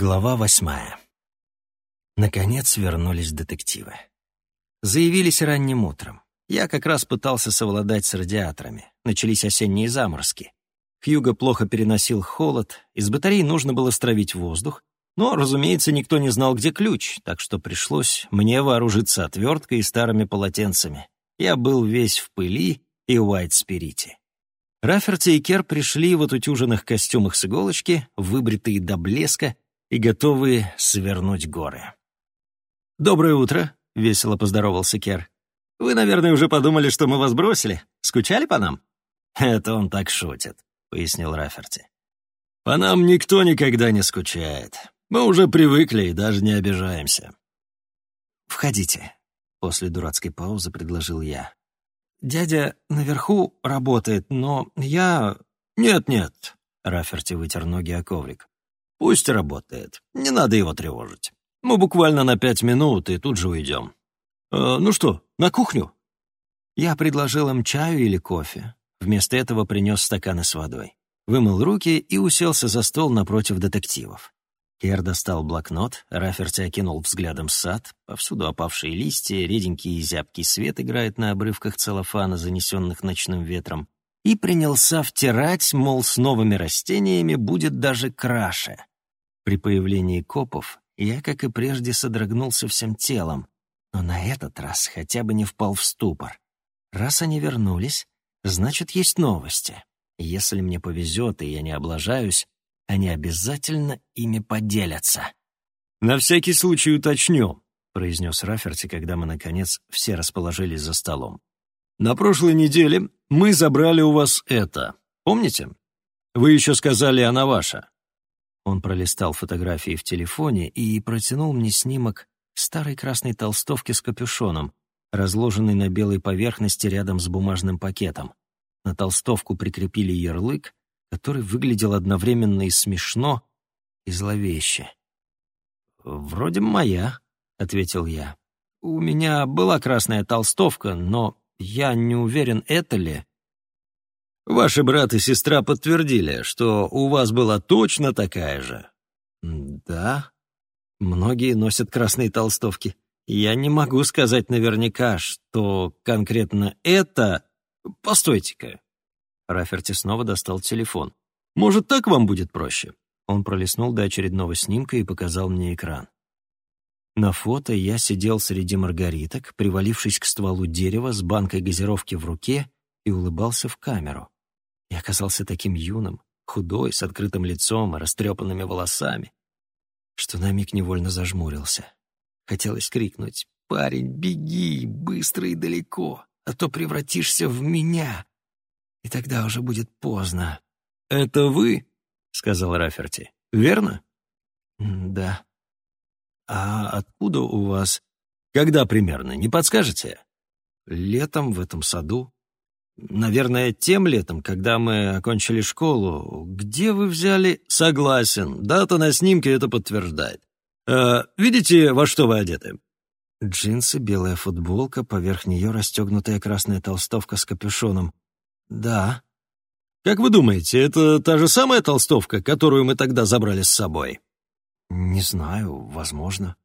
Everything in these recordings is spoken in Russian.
Глава восьмая. Наконец вернулись детективы. Заявились ранним утром. Я как раз пытался совладать с радиаторами. Начались осенние заморозки. Хьюго плохо переносил холод, из батарей нужно было стравить воздух, но, разумеется, никто не знал, где ключ, так что пришлось мне вооружиться отверткой и старыми полотенцами. Я был весь в пыли и уайт-спирите. Раферти и Кер пришли в отутюженных костюмах с иголочки, выбритые до блеска, и готовые свернуть горы. «Доброе утро», — весело поздоровался Кер. «Вы, наверное, уже подумали, что мы вас бросили. Скучали по нам?» «Это он так шутит», — пояснил Раферти. «По нам никто никогда не скучает. Мы уже привыкли и даже не обижаемся». «Входите», — после дурацкой паузы предложил я. «Дядя наверху работает, но я...» «Нет-нет», — Раферти вытер ноги о коврик. Пусть работает. Не надо его тревожить. Мы буквально на пять минут и тут же уйдем. Э, ну что, на кухню?» Я предложил им чаю или кофе. Вместо этого принес стаканы с водой. Вымыл руки и уселся за стол напротив детективов. Кер достал блокнот, Раферти окинул взглядом сад, повсюду опавшие листья, реденький и зябкий свет играет на обрывках целлофана, занесенных ночным ветром, и принялся втирать, мол, с новыми растениями будет даже краше. При появлении копов я, как и прежде, содрогнулся всем телом, но на этот раз хотя бы не впал в ступор. Раз они вернулись, значит, есть новости. Если мне повезет, и я не облажаюсь, они обязательно ими поделятся. «На всякий случай уточню», — произнес Раферти, когда мы, наконец, все расположились за столом. «На прошлой неделе мы забрали у вас это. Помните? Вы еще сказали, она ваша. Он пролистал фотографии в телефоне и протянул мне снимок старой красной толстовки с капюшоном, разложенной на белой поверхности рядом с бумажным пакетом. На толстовку прикрепили ярлык, который выглядел одновременно и смешно, и зловеще. «Вроде моя», — ответил я. «У меня была красная толстовка, но я не уверен, это ли...» Ваши брат и сестра подтвердили, что у вас была точно такая же. Да. Многие носят красные толстовки. Я не могу сказать наверняка, что конкретно это... Постойте-ка. Раферти снова достал телефон. Может, так вам будет проще? Он пролистнул до очередного снимка и показал мне экран. На фото я сидел среди маргариток, привалившись к стволу дерева с банкой газировки в руке и улыбался в камеру. Я оказался таким юным, худой, с открытым лицом и растрепанными волосами, что на миг невольно зажмурился. Хотелось крикнуть «Парень, беги, быстро и далеко, а то превратишься в меня!» И тогда уже будет поздно. «Это вы?» — сказал Раферти. «Верно?» «Да». «А откуда у вас?» «Когда примерно, не подскажете?» «Летом в этом саду». Наверное, тем летом, когда мы окончили школу. Где вы взяли? Согласен. Дата на снимке это подтверждает. Э, видите, во что вы одеты? Джинсы, белая футболка, поверх нее расстегнутая красная толстовка с капюшоном. Да. Как вы думаете, это та же самая толстовка, которую мы тогда забрали с собой? Не знаю, возможно.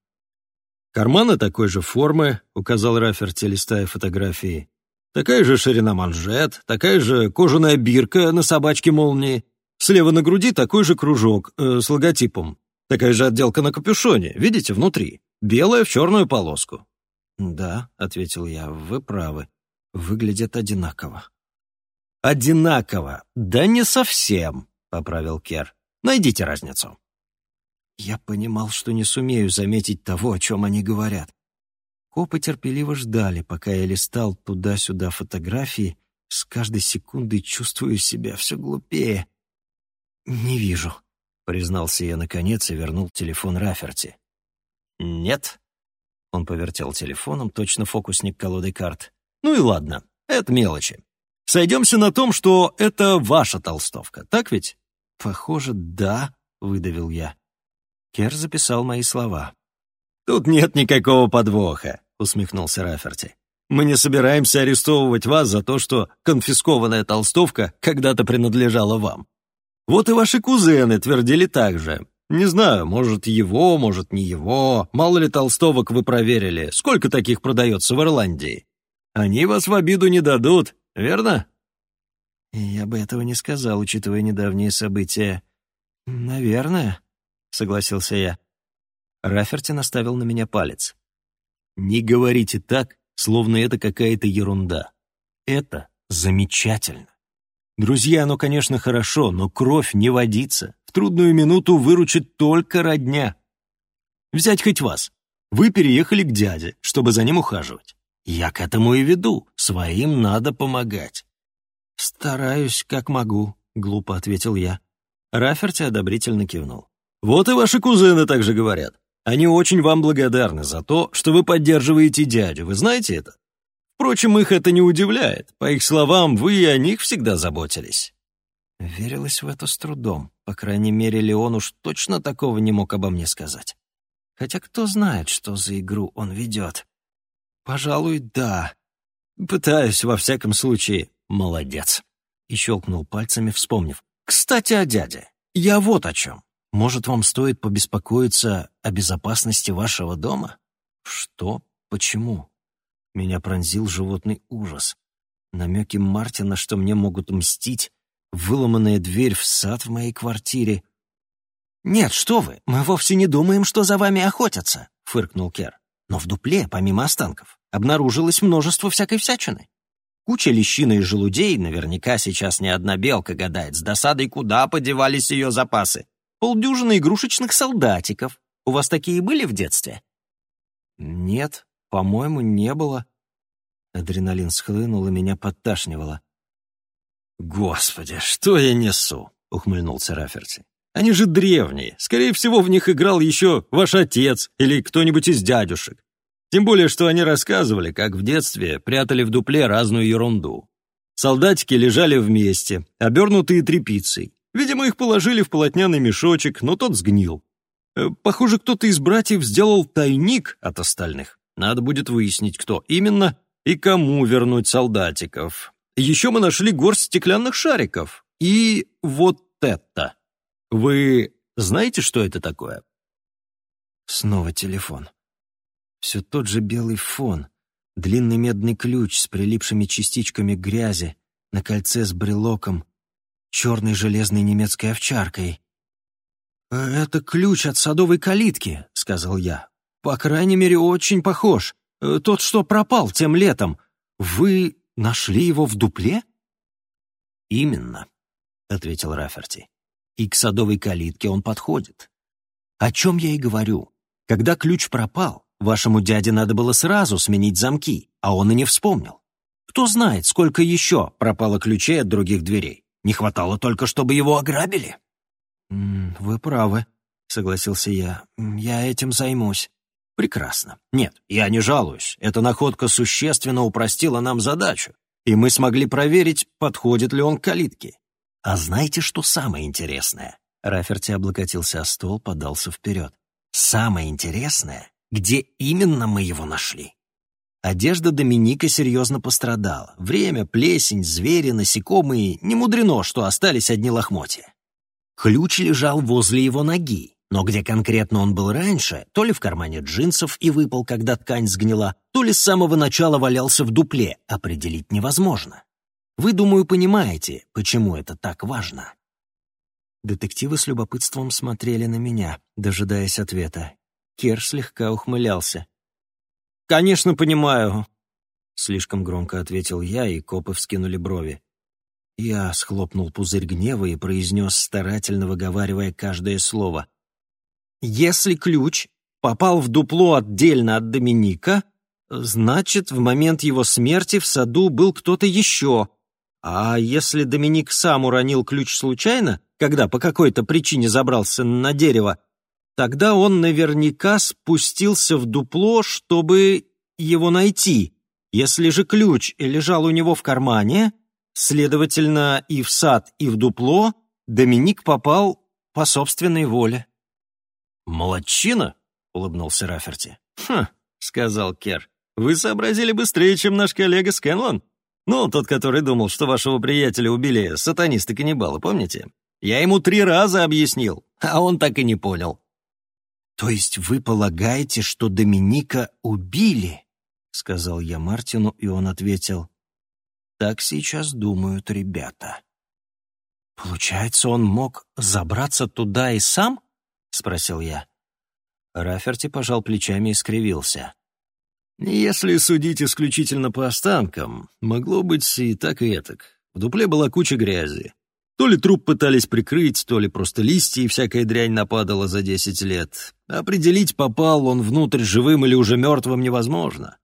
Карманы такой же формы, указал Раферти, листая фотографии. Такая же ширина манжет, такая же кожаная бирка на собачке молнии. Слева на груди такой же кружок э, с логотипом. Такая же отделка на капюшоне, видите, внутри. Белая в черную полоску. «Да», — ответил я, — «вы правы. Выглядят одинаково». «Одинаково? Да не совсем», — поправил Кер. «Найдите разницу». Я понимал, что не сумею заметить того, о чем они говорят. Копы терпеливо ждали, пока я листал туда-сюда фотографии, с каждой секундой чувствую себя все глупее. «Не вижу», — признался я наконец и вернул телефон Раферти. «Нет». Он повертел телефоном, точно фокусник колодой карт. «Ну и ладно, это мелочи. Сойдемся на том, что это ваша толстовка, так ведь?» «Похоже, да», — выдавил я. Кер записал мои слова. «Тут нет никакого подвоха усмехнулся Раферти. «Мы не собираемся арестовывать вас за то, что конфискованная толстовка когда-то принадлежала вам. Вот и ваши кузены твердили так же. Не знаю, может, его, может, не его. Мало ли толстовок вы проверили. Сколько таких продается в Ирландии? Они вас в обиду не дадут, верно?» «Я бы этого не сказал, учитывая недавние события». «Наверное», — согласился я. Раферти наставил на меня палец. «Не говорите так, словно это какая-то ерунда. Это замечательно. Друзья, оно, конечно, хорошо, но кровь не водится. В трудную минуту выручит только родня. Взять хоть вас. Вы переехали к дяде, чтобы за ним ухаживать. Я к этому и веду. Своим надо помогать. «Стараюсь, как могу», — глупо ответил я. Раферти одобрительно кивнул. «Вот и ваши кузены также говорят. Они очень вам благодарны за то, что вы поддерживаете дядю. Вы знаете это? Впрочем, их это не удивляет. По их словам, вы и о них всегда заботились». Верилось в это с трудом. По крайней мере, Леон уж точно такого не мог обо мне сказать. Хотя кто знает, что за игру он ведет. Пожалуй, да. Пытаюсь, во всяком случае. Молодец. И щелкнул пальцами, вспомнив. Кстати, о дяде. Я вот о чем. Может, вам стоит побеспокоиться о безопасности вашего дома? Что? Почему? Меня пронзил животный ужас. Намеки Мартина, что мне могут мстить, выломанная дверь в сад в моей квартире. «Нет, что вы, мы вовсе не думаем, что за вами охотятся», — фыркнул Кер. «Но в дупле, помимо останков, обнаружилось множество всякой всячины. Куча лещины и желудей, наверняка сейчас не одна белка гадает с досадой, куда подевались ее запасы полдюжины игрушечных солдатиков. У вас такие были в детстве?» «Нет, по-моему, не было». Адреналин схлынул и меня подташнивало. «Господи, что я несу?» — ухмыльнулся Раферти. «Они же древние. Скорее всего, в них играл еще ваш отец или кто-нибудь из дядюшек. Тем более, что они рассказывали, как в детстве прятали в дупле разную ерунду. Солдатики лежали вместе, обернутые тряпицей. Видимо, их положили в полотняный мешочек, но тот сгнил. Э, похоже, кто-то из братьев сделал тайник от остальных. Надо будет выяснить, кто именно и кому вернуть солдатиков. Еще мы нашли горсть стеклянных шариков. И вот это. Вы знаете, что это такое? Снова телефон. Все тот же белый фон, длинный медный ключ с прилипшими частичками грязи, на кольце с брелоком, черной железной немецкой овчаркой. «Э, «Это ключ от садовой калитки», — сказал я. «По крайней мере, очень похож. Э, тот, что пропал тем летом. Вы нашли его в дупле?» «Именно», — ответил Раферти. «И к садовой калитке он подходит. О чем я и говорю. Когда ключ пропал, вашему дяде надо было сразу сменить замки, а он и не вспомнил. Кто знает, сколько еще пропало ключей от других дверей. Не хватало только, чтобы его ограбили». «Вы правы», — согласился я. «Я этим займусь». «Прекрасно. Нет, я не жалуюсь. Эта находка существенно упростила нам задачу, и мы смогли проверить, подходит ли он к калитке. А знаете, что самое интересное?» Раферти облокотился о стол, подался вперед. «Самое интересное, где именно мы его нашли?» Одежда Доминика серьезно пострадала. Время, плесень, звери, насекомые — не мудрено, что остались одни лохмотья. Ключ лежал возле его ноги, но где конкретно он был раньше, то ли в кармане джинсов и выпал, когда ткань сгнила, то ли с самого начала валялся в дупле, определить невозможно. Вы, думаю, понимаете, почему это так важно. Детективы с любопытством смотрели на меня, дожидаясь ответа. Кер слегка ухмылялся. «Конечно, понимаю», — слишком громко ответил я, и копы вскинули брови. Я схлопнул пузырь гнева и произнес, старательно выговаривая каждое слово. «Если ключ попал в дупло отдельно от Доминика, значит, в момент его смерти в саду был кто-то еще. А если Доминик сам уронил ключ случайно, когда по какой-то причине забрался на дерево, Тогда он наверняка спустился в дупло, чтобы его найти. Если же ключ лежал у него в кармане, следовательно, и в сад, и в дупло, Доминик попал по собственной воле. «Молодчина!» — улыбнулся Раферти. «Хм», — сказал Кер, — «вы сообразили быстрее, чем наш коллега Скэнлон. Ну, тот, который думал, что вашего приятеля убили сатанисты-каннибалы, помните? Я ему три раза объяснил, а он так и не понял. «То есть вы полагаете, что Доминика убили?» — сказал я Мартину, и он ответил. «Так сейчас думают ребята». «Получается, он мог забраться туда и сам?» — спросил я. Раферти пожал плечами и скривился. «Если судить исключительно по останкам, могло быть и так, и этак. В дупле была куча грязи. То ли труп пытались прикрыть, то ли просто листья и всякая дрянь нападала за десять лет. Определить, попал он внутрь живым или уже мертвым, невозможно.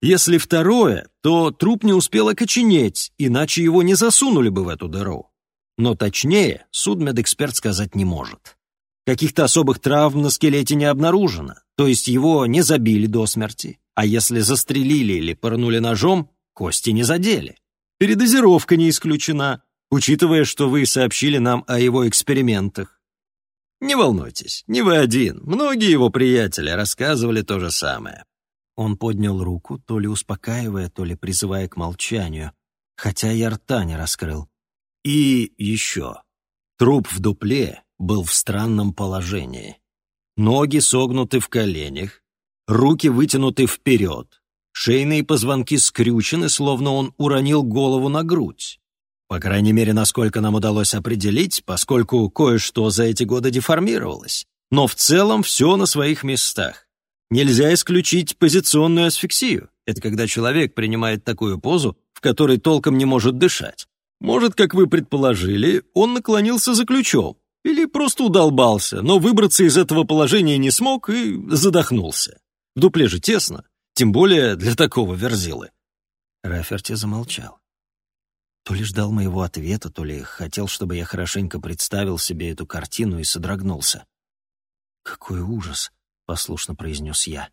Если второе, то труп не успел окоченеть, иначе его не засунули бы в эту дыру. Но точнее, судмедэксперт сказать не может. Каких-то особых травм на скелете не обнаружено, то есть его не забили до смерти. А если застрелили или пырнули ножом, кости не задели. Передозировка не исключена, учитывая, что вы сообщили нам о его экспериментах. Не волнуйтесь, не вы один, многие его приятели рассказывали то же самое. Он поднял руку, то ли успокаивая, то ли призывая к молчанию, хотя я рта не раскрыл. И еще. Труп в дупле был в странном положении. Ноги согнуты в коленях, руки вытянуты вперед, шейные позвонки скрючены, словно он уронил голову на грудь. По крайней мере, насколько нам удалось определить, поскольку кое-что за эти годы деформировалось. Но в целом все на своих местах. Нельзя исключить позиционную асфиксию. Это когда человек принимает такую позу, в которой толком не может дышать. Может, как вы предположили, он наклонился за ключом, или просто удолбался, но выбраться из этого положения не смог и задохнулся. В дупле же тесно, тем более для такого верзилы. Раферти замолчал. То ли ждал моего ответа, то ли хотел, чтобы я хорошенько представил себе эту картину и содрогнулся. «Какой ужас!» — послушно произнес я.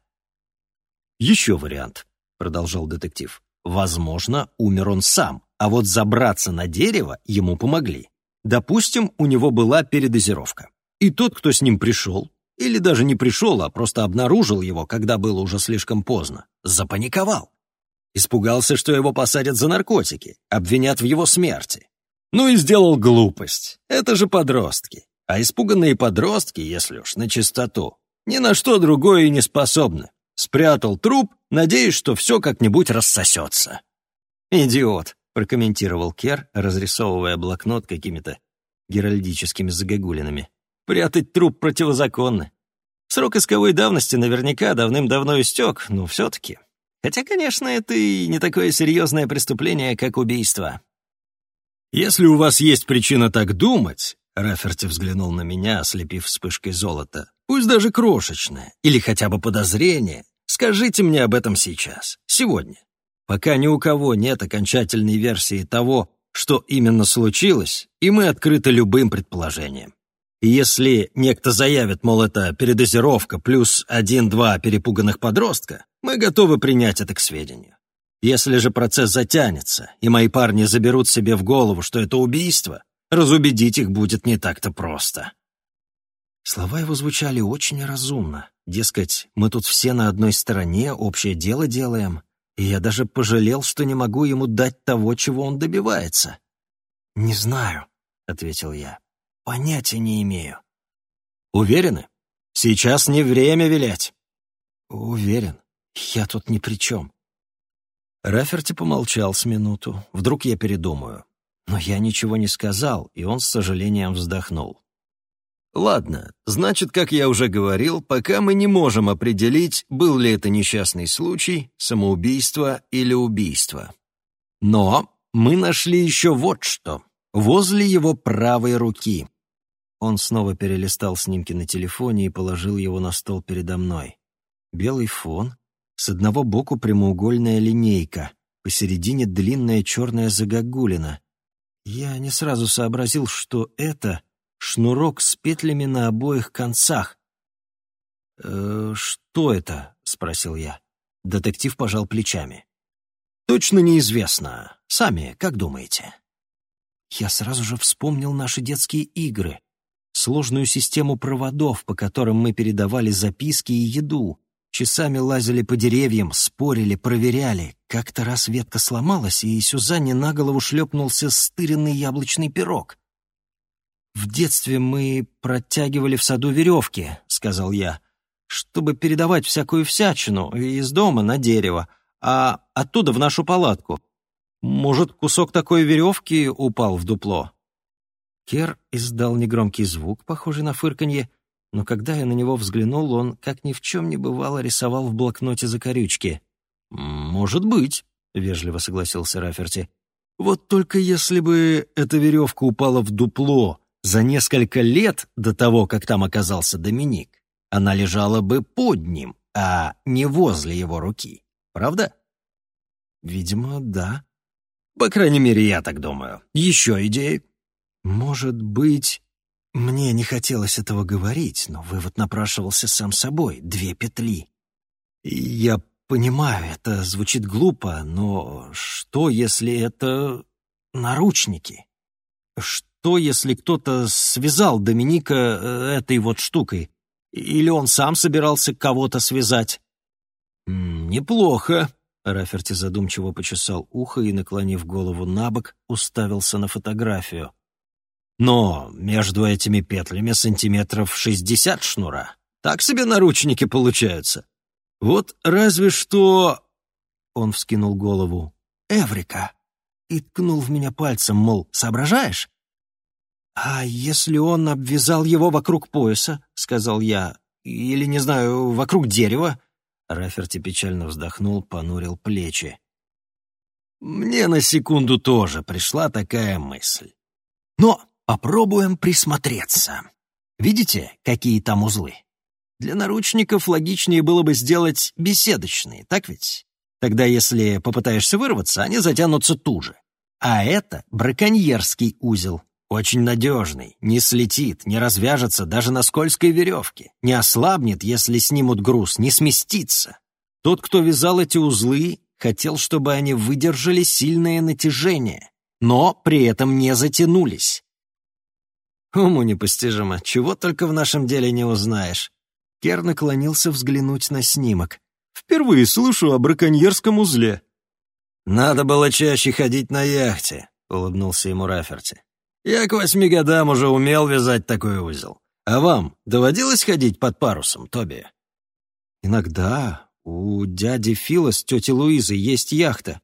«Еще вариант», — продолжал детектив. «Возможно, умер он сам, а вот забраться на дерево ему помогли. Допустим, у него была передозировка. И тот, кто с ним пришел, или даже не пришел, а просто обнаружил его, когда было уже слишком поздно, запаниковал. Испугался, что его посадят за наркотики, обвинят в его смерти. Ну и сделал глупость. Это же подростки. А испуганные подростки, если уж на чистоту, ни на что другое и не способны. Спрятал труп, надеясь, что все как-нибудь рассосется. Идиот прокомментировал Кер, разрисовывая блокнот какими-то геральдическими загогулинами. «Прятать труп противозаконно. Срок исковой давности наверняка давным-давно истек, но все-таки. Хотя, конечно, это и не такое серьезное преступление, как убийство». «Если у вас есть причина так думать», — Раферти взглянул на меня, ослепив вспышкой золота, «пусть даже крошечное, или хотя бы подозрение, скажите мне об этом сейчас, сегодня пока ни у кого нет окончательной версии того, что именно случилось, и мы открыты любым предположениям. И если некто заявит, мол, это передозировка плюс один-два перепуганных подростка, мы готовы принять это к сведению. Если же процесс затянется, и мои парни заберут себе в голову, что это убийство, разубедить их будет не так-то просто. Слова его звучали очень разумно. Дескать, мы тут все на одной стороне, общее дело делаем, и я даже пожалел, что не могу ему дать того, чего он добивается. «Не знаю», — ответил я. «Понятия не имею». «Уверены? Сейчас не время вилять». «Уверен. Я тут ни при чем». Раферти помолчал с минуту. Вдруг я передумаю. Но я ничего не сказал, и он с сожалением вздохнул. Ладно, значит, как я уже говорил, пока мы не можем определить, был ли это несчастный случай, самоубийство или убийство. Но мы нашли еще вот что. Возле его правой руки. Он снова перелистал снимки на телефоне и положил его на стол передо мной. Белый фон, с одного боку прямоугольная линейка, посередине длинная черная загогулина. Я не сразу сообразил, что это шнурок с петлями на обоих концах. «Э, «Что это?» — спросил я. Детектив пожал плечами. «Точно неизвестно. Сами как думаете?» Я сразу же вспомнил наши детские игры, сложную систему проводов, по которым мы передавали записки и еду, часами лазили по деревьям, спорили, проверяли. Как-то раз ветка сломалась, и Сюзанне на голову шлепнулся стыренный яблочный пирог. «В детстве мы протягивали в саду веревки», — сказал я, «чтобы передавать всякую всячину из дома на дерево, а оттуда в нашу палатку. Может, кусок такой веревки упал в дупло?» Кер издал негромкий звук, похожий на фырканье, но когда я на него взглянул, он, как ни в чем не бывало, рисовал в блокноте закорючки. «Может быть», — вежливо согласился Раферти. «Вот только если бы эта веревка упала в дупло за несколько лет до того, как там оказался Доминик, она лежала бы под ним, а не возле его руки. Правда?» «Видимо, да». «По крайней мере, я так думаю. Еще идеи?» «Может быть...» Мне не хотелось этого говорить, но вывод напрашивался сам собой. Две петли. я понимаю, это звучит глупо, но что, если это наручники? Что, если кто-то связал Доминика э, этой вот штукой? Или он сам собирался кого-то связать? «Неплохо», — Раферти задумчиво почесал ухо и, наклонив голову на бок, уставился на фотографию. Но между этими петлями сантиметров шестьдесят шнура. Так себе наручники получаются. Вот разве что...» Он вскинул голову. «Эврика!» И ткнул в меня пальцем, мол, соображаешь? «А если он обвязал его вокруг пояса?» — сказал я. «Или, не знаю, вокруг дерева?» Раферти печально вздохнул, понурил плечи. «Мне на секунду тоже пришла такая мысль. Но Попробуем присмотреться. Видите, какие там узлы? Для наручников логичнее было бы сделать беседочные, так ведь? Тогда, если попытаешься вырваться, они затянутся туже. А это браконьерский узел. Очень надежный, не слетит, не развяжется даже на скользкой веревке, не ослабнет, если снимут груз, не сместится. Тот, кто вязал эти узлы, хотел, чтобы они выдержали сильное натяжение, но при этом не затянулись. Уму непостижимо, чего только в нашем деле не узнаешь. Кер наклонился взглянуть на снимок. «Впервые слышу о браконьерском узле». «Надо было чаще ходить на яхте», — улыбнулся ему Раферти. «Я к восьми годам уже умел вязать такой узел. А вам доводилось ходить под парусом, Тоби?» «Иногда. У дяди Фила с тетей Луизой есть яхта.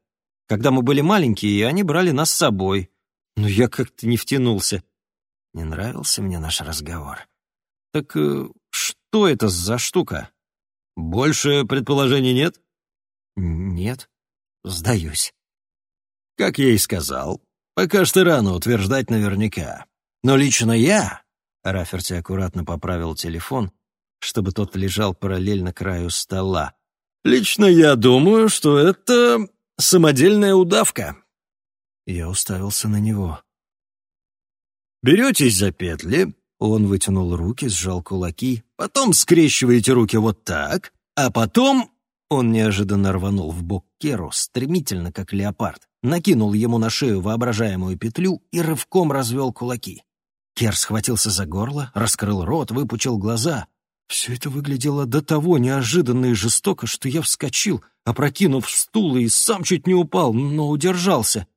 Когда мы были маленькие, они брали нас с собой. Но я как-то не втянулся. Не нравился мне наш разговор. Так э, что это за штука? Больше предположений нет? Нет. Сдаюсь. Как я и сказал, пока что рано утверждать наверняка. Но лично я... Раферти аккуратно поправил телефон, чтобы тот лежал параллельно краю стола. «Лично я думаю, что это самодельная удавка». Я уставился на него. Беретесь за петли, он вытянул руки, сжал кулаки, потом скрещиваете руки вот так, а потом... Он неожиданно рванул в бок Керу, стремительно, как леопард, накинул ему на шею воображаемую петлю и рывком развел кулаки. Кер схватился за горло, раскрыл рот, выпучил глаза. Все это выглядело до того неожиданно и жестоко, что я вскочил, опрокинув стул и сам чуть не упал, но удержался.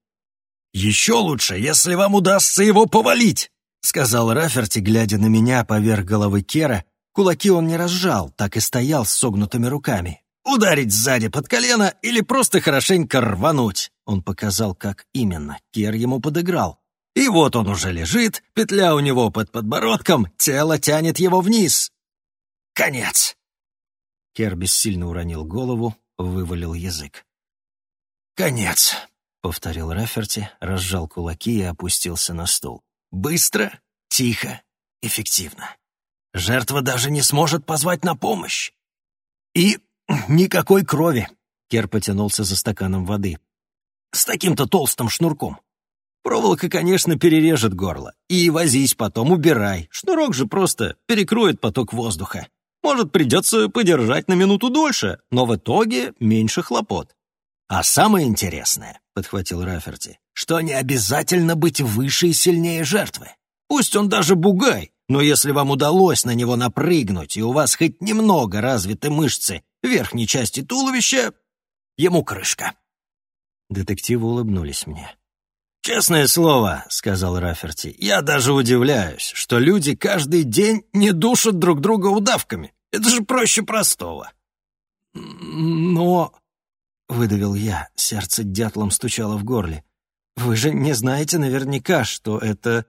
«Еще лучше, если вам удастся его повалить!» — сказал Раферти, глядя на меня поверх головы Кера. Кулаки он не разжал, так и стоял с согнутыми руками. «Ударить сзади под колено или просто хорошенько рвануть!» Он показал, как именно. Кер ему подыграл. И вот он уже лежит, петля у него под подбородком, тело тянет его вниз. Конец. Кер бессильно уронил голову, вывалил язык. Конец повторил Раферти, разжал кулаки и опустился на стул. «Быстро, тихо, эффективно. Жертва даже не сможет позвать на помощь. И никакой крови!» Кер потянулся за стаканом воды. «С таким-то толстым шнурком. Проволока, конечно, перережет горло. И возись потом, убирай. Шнурок же просто перекроет поток воздуха. Может, придется подержать на минуту дольше, но в итоге меньше хлопот. А самое интересное, — подхватил Раферти, — что не обязательно быть выше и сильнее жертвы. Пусть он даже бугай, но если вам удалось на него напрыгнуть, и у вас хоть немного развиты мышцы верхней части туловища, ему крышка. Детективы улыбнулись мне. «Честное слово», — сказал Раферти, — «я даже удивляюсь, что люди каждый день не душат друг друга удавками. Это же проще простого». «Но...» — выдавил я, сердце дятлом стучало в горле. «Вы же не знаете наверняка, что это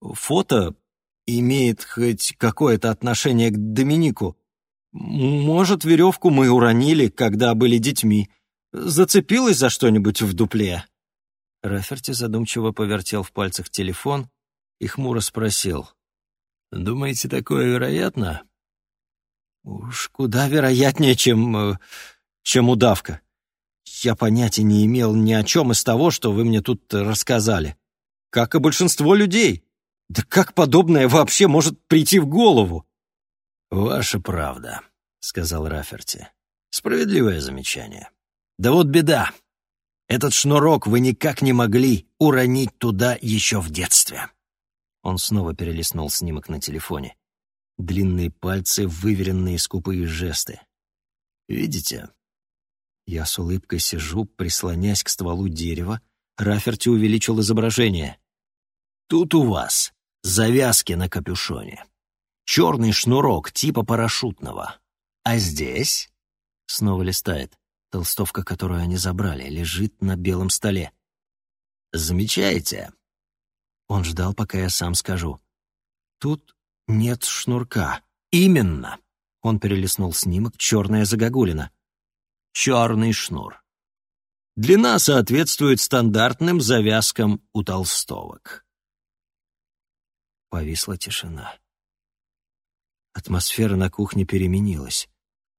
фото имеет хоть какое-то отношение к Доминику. Может, веревку мы уронили, когда были детьми. Зацепилась за что-нибудь в дупле?» Раферти задумчиво повертел в пальцах телефон и хмуро спросил. «Думаете, такое вероятно?» «Уж куда вероятнее, чем... Э, чем удавка. Я понятия не имел ни о чем из того, что вы мне тут рассказали. Как и большинство людей. Да как подобное вообще может прийти в голову?» «Ваша правда», — сказал Раферти. «Справедливое замечание. Да вот беда. Этот шнурок вы никак не могли уронить туда еще в детстве». Он снова перелистнул снимок на телефоне. Длинные пальцы, выверенные скупые жесты. «Видите?» Я с улыбкой сижу, прислонясь к стволу дерева. Раферти увеличил изображение. «Тут у вас завязки на капюшоне. Черный шнурок типа парашютного. А здесь...» Снова листает. Толстовка, которую они забрали, лежит на белом столе. «Замечаете?» Он ждал, пока я сам скажу. «Тут нет шнурка». «Именно!» Он перелистнул снимок «Черная загогулина». «Черный шнур». Длина соответствует стандартным завязкам у толстовок. Повисла тишина. Атмосфера на кухне переменилась.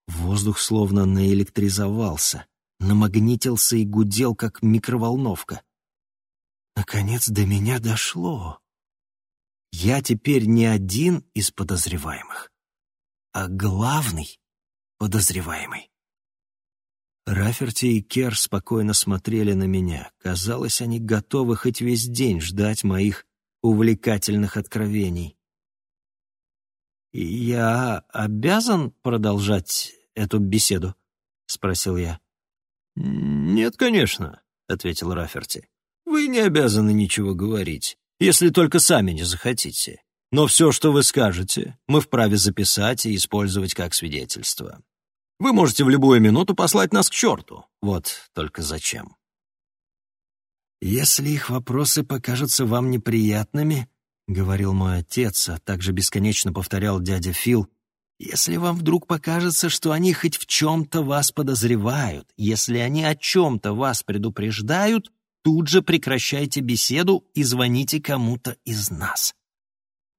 Воздух словно наэлектризовался, намагнитился и гудел, как микроволновка. Наконец до меня дошло. Я теперь не один из подозреваемых, а главный подозреваемый. Раферти и Кер спокойно смотрели на меня. Казалось, они готовы хоть весь день ждать моих увлекательных откровений. «Я обязан продолжать эту беседу?» — спросил я. «Нет, конечно», — ответил Раферти. «Вы не обязаны ничего говорить, если только сами не захотите. Но все, что вы скажете, мы вправе записать и использовать как свидетельство. Вы можете в любую минуту послать нас к черту. Вот только зачем». «Если их вопросы покажутся вам неприятными, — говорил мой отец, а также бесконечно повторял дядя Фил, «если вам вдруг покажется, что они хоть в чем-то вас подозревают, если они о чем-то вас предупреждают, тут же прекращайте беседу и звоните кому-то из нас.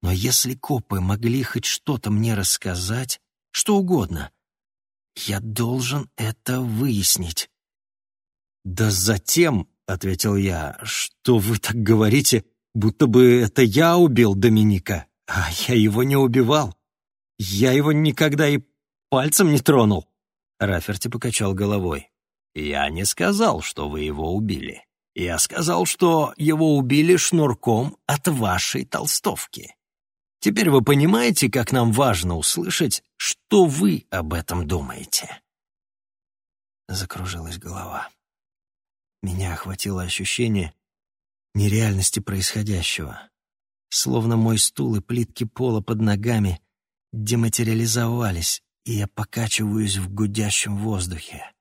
Но если копы могли хоть что-то мне рассказать, что угодно, я должен это выяснить». «Да затем», — ответил я, — «что вы так говорите...» будто бы это я убил Доминика, а я его не убивал. Я его никогда и пальцем не тронул. Раферти покачал головой. «Я не сказал, что вы его убили. Я сказал, что его убили шнурком от вашей толстовки. Теперь вы понимаете, как нам важно услышать, что вы об этом думаете?» Закружилась голова. Меня охватило ощущение, нереальности происходящего. Словно мой стул и плитки пола под ногами дематериализовались, и я покачиваюсь в гудящем воздухе.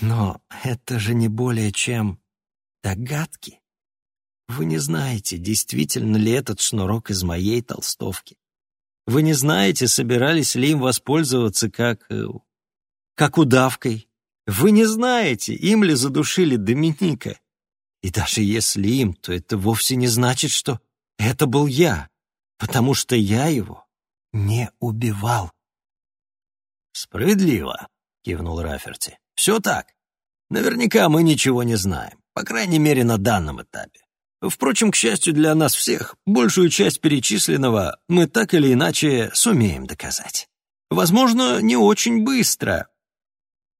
Но это же не более чем догадки. Вы не знаете, действительно ли этот шнурок из моей толстовки. Вы не знаете, собирались ли им воспользоваться как... Э, как удавкой. Вы не знаете, им ли задушили Доминика. И даже если им, то это вовсе не значит, что это был я, потому что я его не убивал. «Справедливо», — кивнул Раферти. «Все так. Наверняка мы ничего не знаем, по крайней мере, на данном этапе. Впрочем, к счастью для нас всех, большую часть перечисленного мы так или иначе сумеем доказать. Возможно, не очень быстро».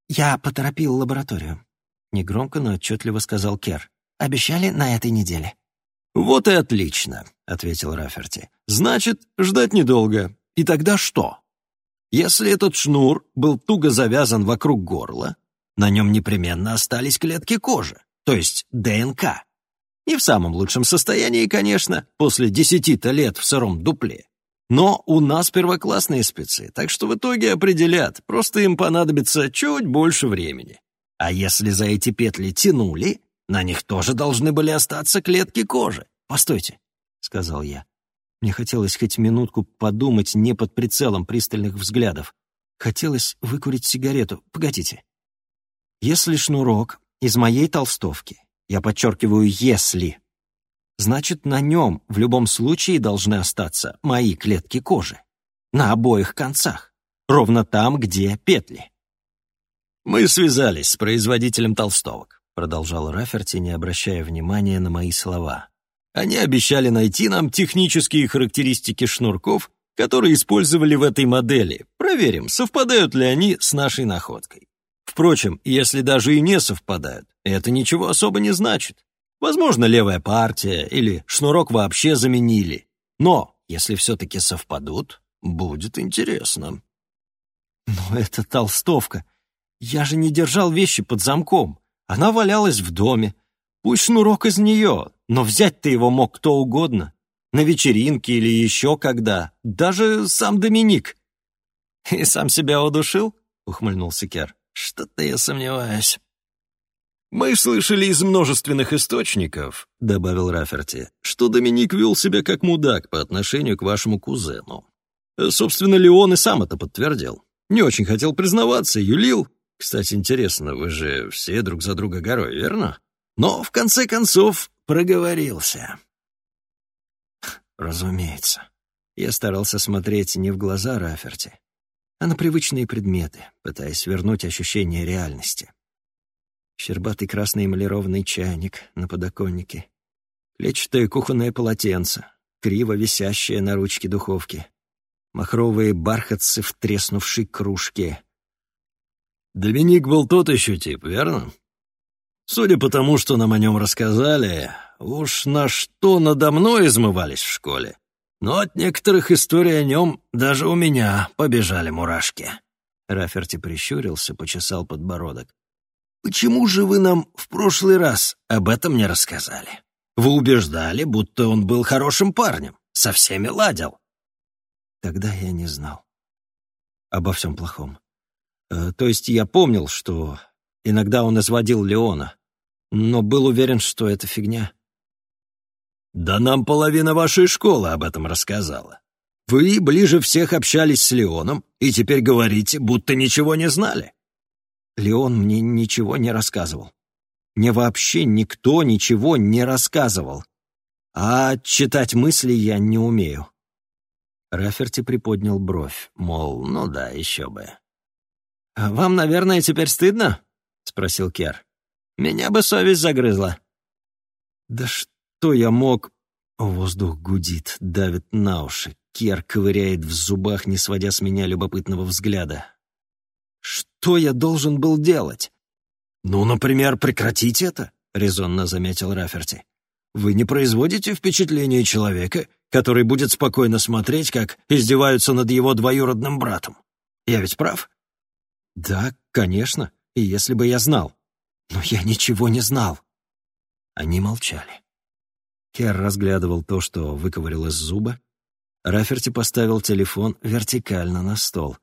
«Я поторопил лабораторию», — негромко, но отчетливо сказал Кер. Обещали на этой неделе». «Вот и отлично», — ответил Раферти. «Значит, ждать недолго. И тогда что? Если этот шнур был туго завязан вокруг горла, на нем непременно остались клетки кожи, то есть ДНК. Не в самом лучшем состоянии, конечно, после десяти-то лет в сыром дупле. Но у нас первоклассные спецы, так что в итоге определят, просто им понадобится чуть больше времени. А если за эти петли тянули, на них тоже должны были остаться клетки кожи. «Постойте», — сказал я. Мне хотелось хоть минутку подумать не под прицелом пристальных взглядов. Хотелось выкурить сигарету. Погодите. Если шнурок из моей толстовки, я подчеркиваю «если», значит, на нем в любом случае должны остаться мои клетки кожи. На обоих концах. Ровно там, где петли. «Мы связались с производителем толстовок», — продолжал Раферти, не обращая внимания на мои слова. «Они обещали найти нам технические характеристики шнурков, которые использовали в этой модели. Проверим, совпадают ли они с нашей находкой. Впрочем, если даже и не совпадают, это ничего особо не значит. Возможно, левая партия или шнурок вообще заменили. Но, если все-таки совпадут, будет интересно. Но это толстовка. Я же не держал вещи под замком. Она валялась в доме. Пусть шнурок из нее, но взять-то его мог кто угодно. На вечеринке или еще когда. Даже сам Доминик. «И сам себя удушил?» — ухмыльнулся Кер. «Что-то я сомневаюсь». «Мы слышали из множественных источников», — добавил Раферти, «что Доминик вел себя как мудак по отношению к вашему кузену. Собственно, Леон и сам это подтвердил. Не очень хотел признаваться, юлил. Кстати, интересно, вы же все друг за друга горой, верно? Но, в конце концов, проговорился». Разумеется. Я старался смотреть не в глаза Раферти, а на привычные предметы, пытаясь вернуть ощущение реальности. Щербатый красный эмалированный чайник на подоконнике, клетчатое кухонное полотенце, криво висящее на ручке духовки, махровые бархатцы в треснувшей кружке. Доминик был тот еще тип, верно? Судя по тому, что нам о нем рассказали, уж на что надо мной измывались в школе. Но от некоторых историй о нем даже у меня побежали мурашки. Раферти прищурился, почесал подбородок. «Почему же вы нам в прошлый раз об этом не рассказали? Вы убеждали, будто он был хорошим парнем, со всеми ладил». Тогда я не знал. Обо всем плохом. Э, то есть я помнил, что иногда он изводил Леона, но был уверен, что это фигня. «Да нам половина вашей школы об этом рассказала. Вы ближе всех общались с Леоном и теперь говорите, будто ничего не знали». Леон мне ничего не рассказывал. Мне вообще никто ничего не рассказывал. А читать мысли я не умею. Раферти приподнял бровь, мол, ну да, еще бы. «А «Вам, наверное, теперь стыдно?» — спросил Кер. «Меня бы совесть загрызла». «Да что я мог...» Воздух гудит, давит на уши. Кер ковыряет в зубах, не сводя с меня любопытного взгляда. Что я должен был делать? «Ну, например, прекратить это», — резонно заметил Раферти. «Вы не производите впечатление человека, который будет спокойно смотреть, как издеваются над его двоюродным братом. Я ведь прав?» «Да, конечно, и если бы я знал. Но я ничего не знал». Они молчали. Кер разглядывал то, что выковырил из зуба. Раферти поставил телефон вертикально на стол.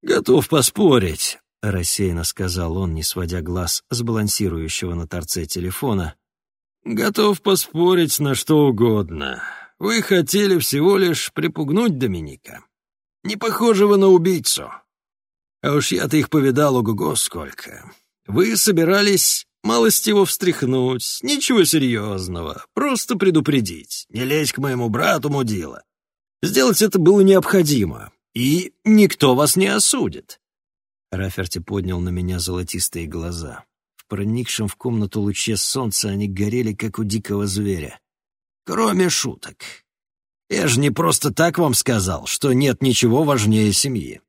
«Готов поспорить», — рассеянно сказал он, не сводя глаз с балансирующего на торце телефона. «Готов поспорить на что угодно. Вы хотели всего лишь припугнуть Доминика. Не похожего на убийцу. А уж я-то их повидал ого-го сколько. Вы собирались малость его встряхнуть, ничего серьезного, просто предупредить, не лезь к моему брату, мудила. Сделать это было необходимо, и никто вас не осудит. Раферти поднял на меня золотистые глаза. В проникшем в комнату луче солнца они горели, как у дикого зверя. Кроме шуток. Я же не просто так вам сказал, что нет ничего важнее семьи.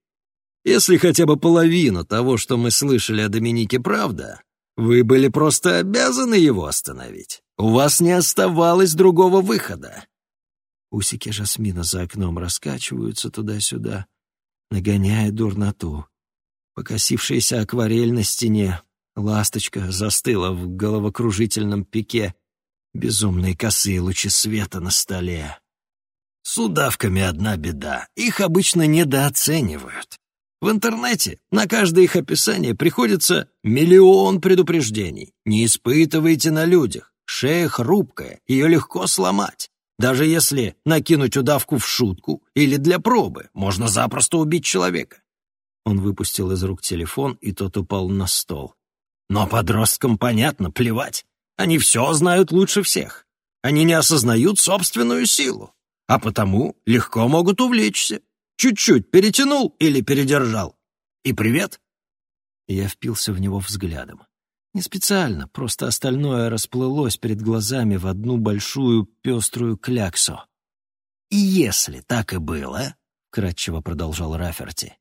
Если хотя бы половина того, что мы слышали о Доминике, правда, вы были просто обязаны его остановить. У вас не оставалось другого выхода. Усики жасмина за окном раскачиваются туда-сюда, нагоняя дурноту. Покосившаяся акварель на стене, ласточка застыла в головокружительном пике, Безумные косые лучи света на столе. С удавками одна беда. Их обычно недооценивают. В интернете на каждое их описание приходится миллион предупреждений. Не испытывайте на людях. Шея хрупкая, ее легко сломать. Даже если накинуть удавку в шутку или для пробы, можно запросто убить человека. Он выпустил из рук телефон, и тот упал на стол. Но подросткам понятно, плевать. Они все знают лучше всех. Они не осознают собственную силу, а потому легко могут увлечься. Чуть-чуть перетянул или передержал. И привет. Я впился в него взглядом. Не специально, просто остальное расплылось перед глазами в одну большую пеструю кляксу. «И если так и было», — кратчево продолжал Раферти,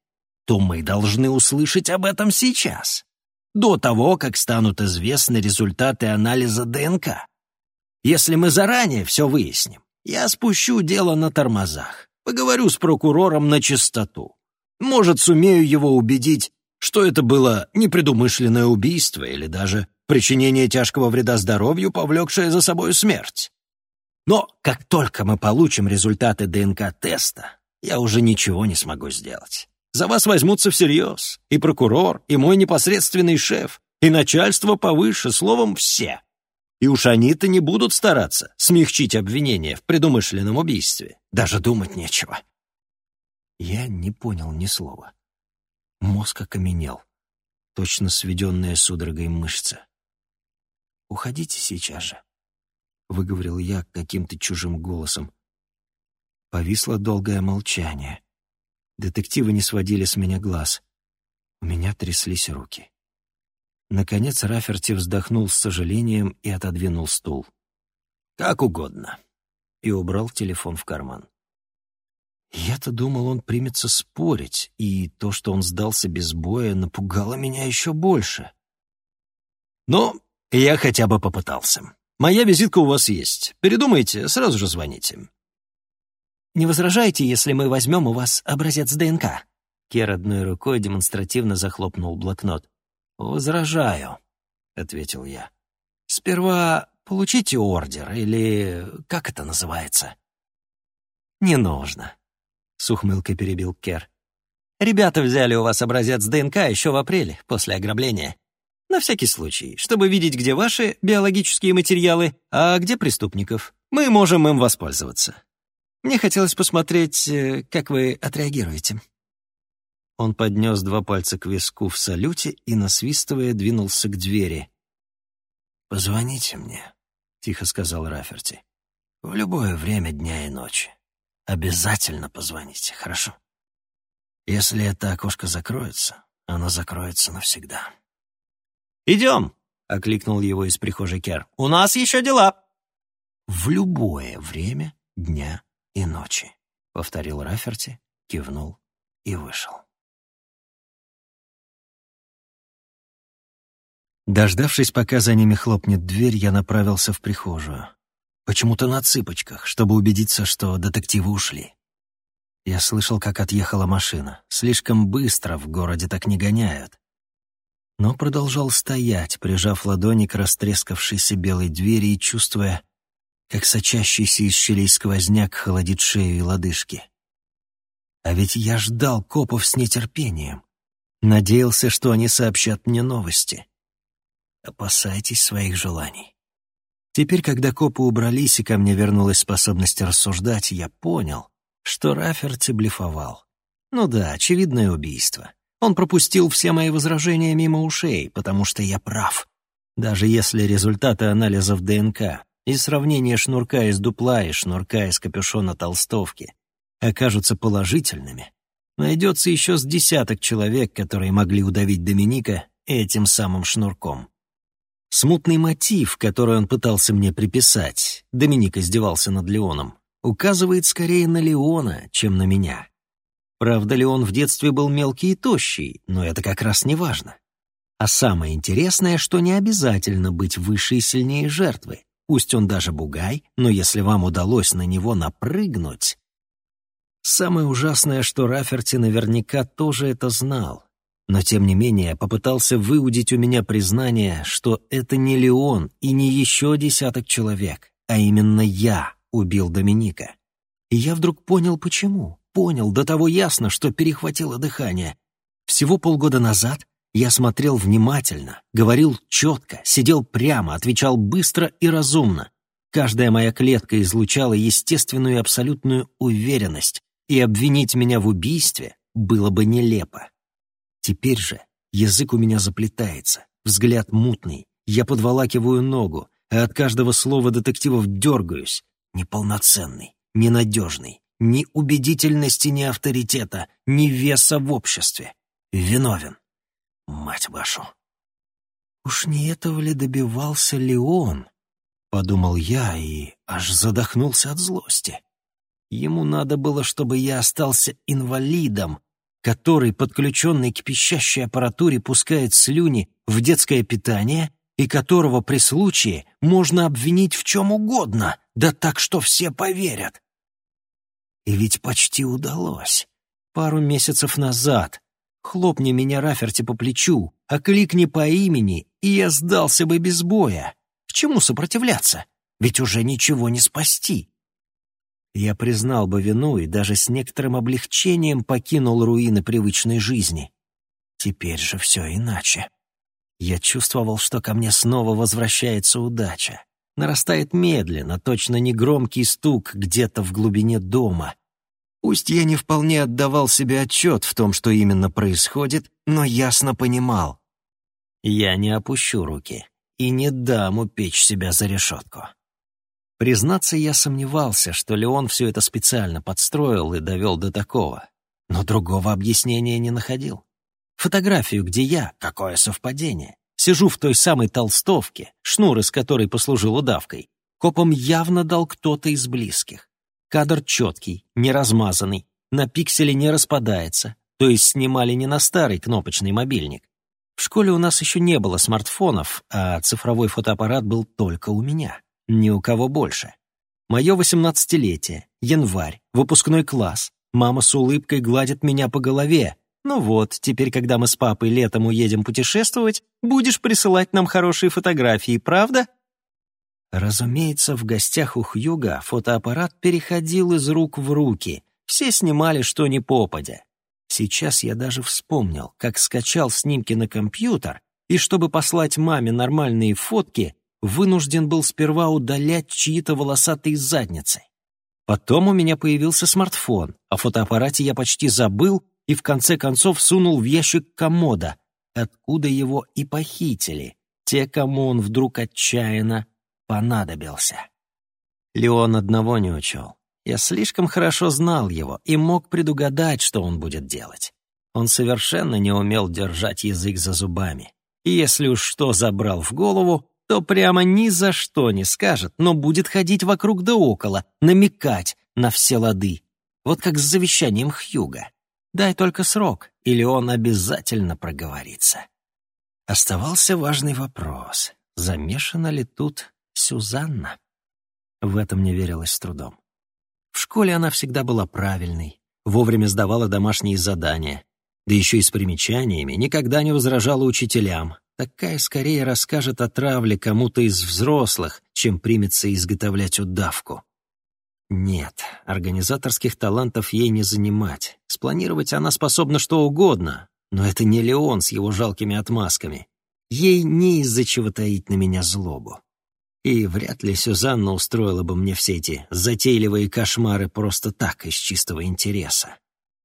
то мы должны услышать об этом сейчас, до того, как станут известны результаты анализа ДНК. Если мы заранее все выясним, я спущу дело на тормозах, поговорю с прокурором на чистоту. Может, сумею его убедить, что это было непредумышленное убийство или даже причинение тяжкого вреда здоровью, повлекшее за собой смерть. Но как только мы получим результаты ДНК-теста, я уже ничего не смогу сделать. За вас возьмутся всерьез. И прокурор, и мой непосредственный шеф, и начальство повыше, словом, все. И уж они-то не будут стараться смягчить обвинение в предумышленном убийстве. Даже думать нечего. Я не понял ни слова. Мозг окаменел, точно сведенная судорогой мышца. «Уходите сейчас же», — выговорил я каким-то чужим голосом. Повисло долгое молчание. Детективы не сводили с меня глаз. У меня тряслись руки. Наконец Раферти вздохнул с сожалением и отодвинул стул. «Как угодно», и убрал телефон в карман. Я-то думал, он примется спорить, и то, что он сдался без боя, напугало меня еще больше. Но я хотя бы попытался. Моя визитка у вас есть. Передумайте, сразу же звоните. «Не возражаете, если мы возьмем у вас образец ДНК?» Кер одной рукой демонстративно захлопнул блокнот. «Возражаю», — ответил я. «Сперва получите ордер, или как это называется?» «Не нужно», — с ухмылкой перебил Кер. «Ребята взяли у вас образец ДНК еще в апреле, после ограбления. На всякий случай, чтобы видеть, где ваши биологические материалы, а где преступников. Мы можем им воспользоваться. Мне хотелось посмотреть, э, как вы отреагируете». Он поднес два пальца к виску в салюте и, насвистывая, двинулся к двери. «Позвоните мне», — тихо сказал Раферти. «В любое время дня и ночи. Обязательно позвоните, хорошо? Если это окошко закроется, оно закроется навсегда». «Идем!» — окликнул его из прихожей Кер. «У нас еще дела!» «В любое время дня и ночи», — повторил Раферти, кивнул и вышел. Дождавшись, пока за ними хлопнет дверь, я направился в прихожую. Почему-то на цыпочках, чтобы убедиться, что детективы ушли. Я слышал, как отъехала машина. Слишком быстро в городе так не гоняют. Но продолжал стоять, прижав ладони к растрескавшейся белой двери и чувствуя, как сочащийся из щелей сквозняк холодит шею и лодыжки. А ведь я ждал копов с нетерпением. Надеялся, что они сообщат мне новости. Опасайтесь своих желаний. Теперь, когда копы убрались и ко мне вернулась способность рассуждать, я понял, что Раферти блефовал. Ну да, очевидное убийство. Он пропустил все мои возражения мимо ушей, потому что я прав. Даже если результаты анализов ДНК и сравнение шнурка из дупла и шнурка из капюшона толстовки окажутся положительными, найдется еще с десяток человек, которые могли удавить Доминика этим самым шнурком. Смутный мотив, который он пытался мне приписать, Доминик издевался над Леоном, указывает скорее на Леона, чем на меня. Правда, Леон в детстве был мелкий и тощий, но это как раз не важно. А самое интересное, что не обязательно быть выше и сильнее жертвы. Пусть он даже бугай, но если вам удалось на него напрыгнуть... Самое ужасное, что Раферти наверняка тоже это знал. Но, тем не менее, попытался выудить у меня признание, что это не Леон и не еще десяток человек. а именно я убил Доминика. И я вдруг понял, почему. Понял до того ясно, что перехватило дыхание. Всего полгода назад я смотрел внимательно, говорил четко, сидел прямо, отвечал быстро и разумно. Каждая моя клетка излучала естественную и абсолютную уверенность, и обвинить меня в убийстве было бы нелепо. Теперь же язык у меня заплетается, взгляд мутный, я подволакиваю ногу, а от каждого слова детективов дергаюсь. Неполноценный, ненадежный, ни убедительности, ни авторитета, ни веса в обществе. Виновен. Мать вашу. Уж не этого ли добивался Леон? Подумал я и аж задохнулся от злости. Ему надо было, чтобы я остался инвалидом, который, подключенный к пищащей аппаратуре, пускает слюни в детское питание и которого при случае можно обвинить в чем угодно, да так, что все поверят. И ведь почти удалось. Пару месяцев назад. Хлопни меня Раферти по плечу, а кликни по имени, и я сдался бы без боя. К чему сопротивляться? Ведь уже ничего не спасти. Я признал бы вину и даже с некоторым облегчением покинул руины привычной жизни. Теперь же все иначе. Я чувствовал, что ко мне снова возвращается удача. Нарастает медленно, точно негромкий стук где-то в глубине дома. Пусть я не вполне отдавал себе отчет в том, что именно происходит, но ясно понимал. Я не опущу руки и не дам упечь себя за решетку. Признаться, я сомневался, что Леон все это специально подстроил и довел до такого, но другого объяснения не находил. Фотографию, где я, какое совпадение, сижу в той самой толстовке, шнур из которой послужил удавкой, копом явно дал кто-то из близких. Кадр четкий, не размазанный, на пикселе не распадается, то есть снимали не на старый кнопочный мобильник, в школе у нас еще не было смартфонов, а цифровой фотоаппарат был только у меня. Ни у кого больше. Мое восемнадцатилетие, январь, выпускной класс. Мама с улыбкой гладит меня по голове. Ну вот, теперь, когда мы с папой летом уедем путешествовать, будешь присылать нам хорошие фотографии, правда? Разумеется, в гостях у Хьюга фотоаппарат переходил из рук в руки. Все снимали что ни попадя. Сейчас я даже вспомнил, как скачал снимки на компьютер, и чтобы послать маме нормальные фотки, вынужден был сперва удалять чьи-то волосатые задницы. Потом у меня появился смартфон, о фотоаппарате я почти забыл и в конце концов сунул в ящик комода, откуда его и похитили, те, кому он вдруг отчаянно понадобился. Леон одного не учел. Я слишком хорошо знал его и мог предугадать, что он будет делать. Он совершенно не умел держать язык за зубами. И если уж что забрал в голову, то прямо ни за что не скажет, но будет ходить вокруг да около, намекать на все лады. Вот как с завещанием Хьюга. Дай только срок, или он обязательно проговорится. Оставался важный вопрос. Замешана ли тут Сюзанна? В этом не верилось с трудом. В школе она всегда была правильной, вовремя сдавала домашние задания, да еще и с примечаниями, никогда не возражала учителям. Такая скорее расскажет о травле кому-то из взрослых, чем примется изготовлять удавку. Нет, организаторских талантов ей не занимать. Спланировать она способна что угодно, но это не Леон с его жалкими отмазками. Ей не из-за чего таить на меня злобу. И вряд ли Сюзанна устроила бы мне все эти затейливые кошмары просто так, из чистого интереса.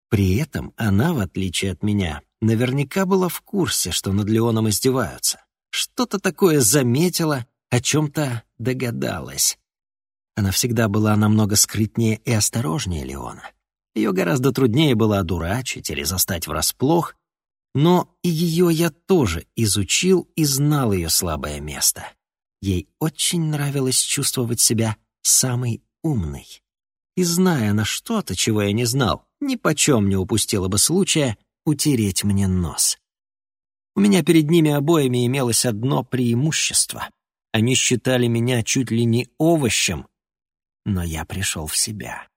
При этом она, в отличие от меня, наверняка была в курсе, что над Леоном издеваются. Что-то такое заметила, о чем-то догадалась. Она всегда была намного скрытнее и осторожнее Леона. Ее гораздо труднее было одурачить или застать врасплох, но и ее я тоже изучил и знал ее слабое место. Ей очень нравилось чувствовать себя самой умной. И зная на что-то, чего я не знал, ни почем не упустила бы случая утереть мне нос. У меня перед ними обоими имелось одно преимущество. Они считали меня чуть ли не овощем, но я пришел в себя.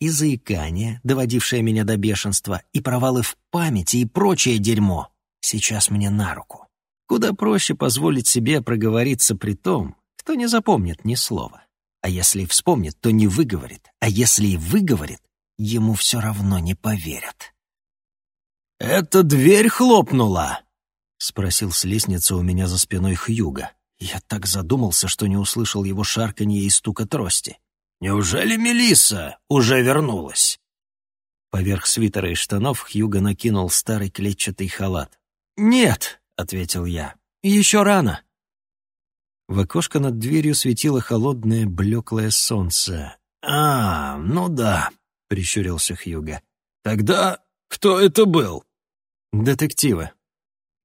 И заикание, доводившее меня до бешенства, и провалы в памяти, и прочее дерьмо сейчас мне на руку. Куда проще позволить себе проговориться при том, кто не запомнит ни слова. А если вспомнит, то не выговорит. А если и выговорит, ему все равно не поверят. «Это дверь хлопнула?» — спросил с лестницы у меня за спиной Хьюга. Я так задумался, что не услышал его шарканье и стука трости. «Неужели Мелисса уже вернулась?» Поверх свитера и штанов Хьюго накинул старый клетчатый халат. «Нет», — ответил я, — «еще рано». В окошко над дверью светило холодное, блеклое солнце. «А, ну да», — прищурился Хьюго. «Тогда кто это был?» «Детективы».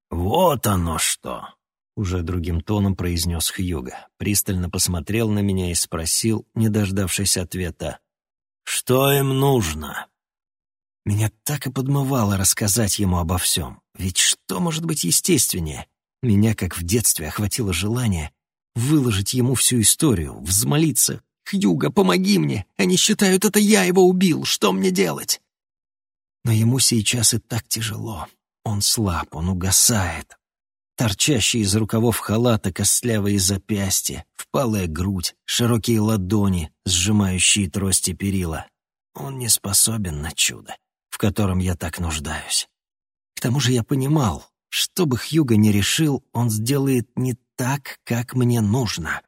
«Вот оно что!» — уже другим тоном произнес Хьюго. Пристально посмотрел на меня и спросил, не дождавшись ответа. «Что им нужно?» Меня так и подмывало рассказать ему обо всем. Ведь что может быть естественнее? Меня, как в детстве, охватило желание выложить ему всю историю, взмолиться. «Хьюго, помоги мне! Они считают, это я его убил! Что мне делать?» Но ему сейчас и так тяжело. Он слаб, он угасает. Торчащие из рукавов халата костлявые запястья, впалая грудь, широкие ладони, сжимающие трости перила. Он не способен на чудо в котором я так нуждаюсь. К тому же я понимал, что бы Хьюго ни решил, он сделает не так, как мне нужно.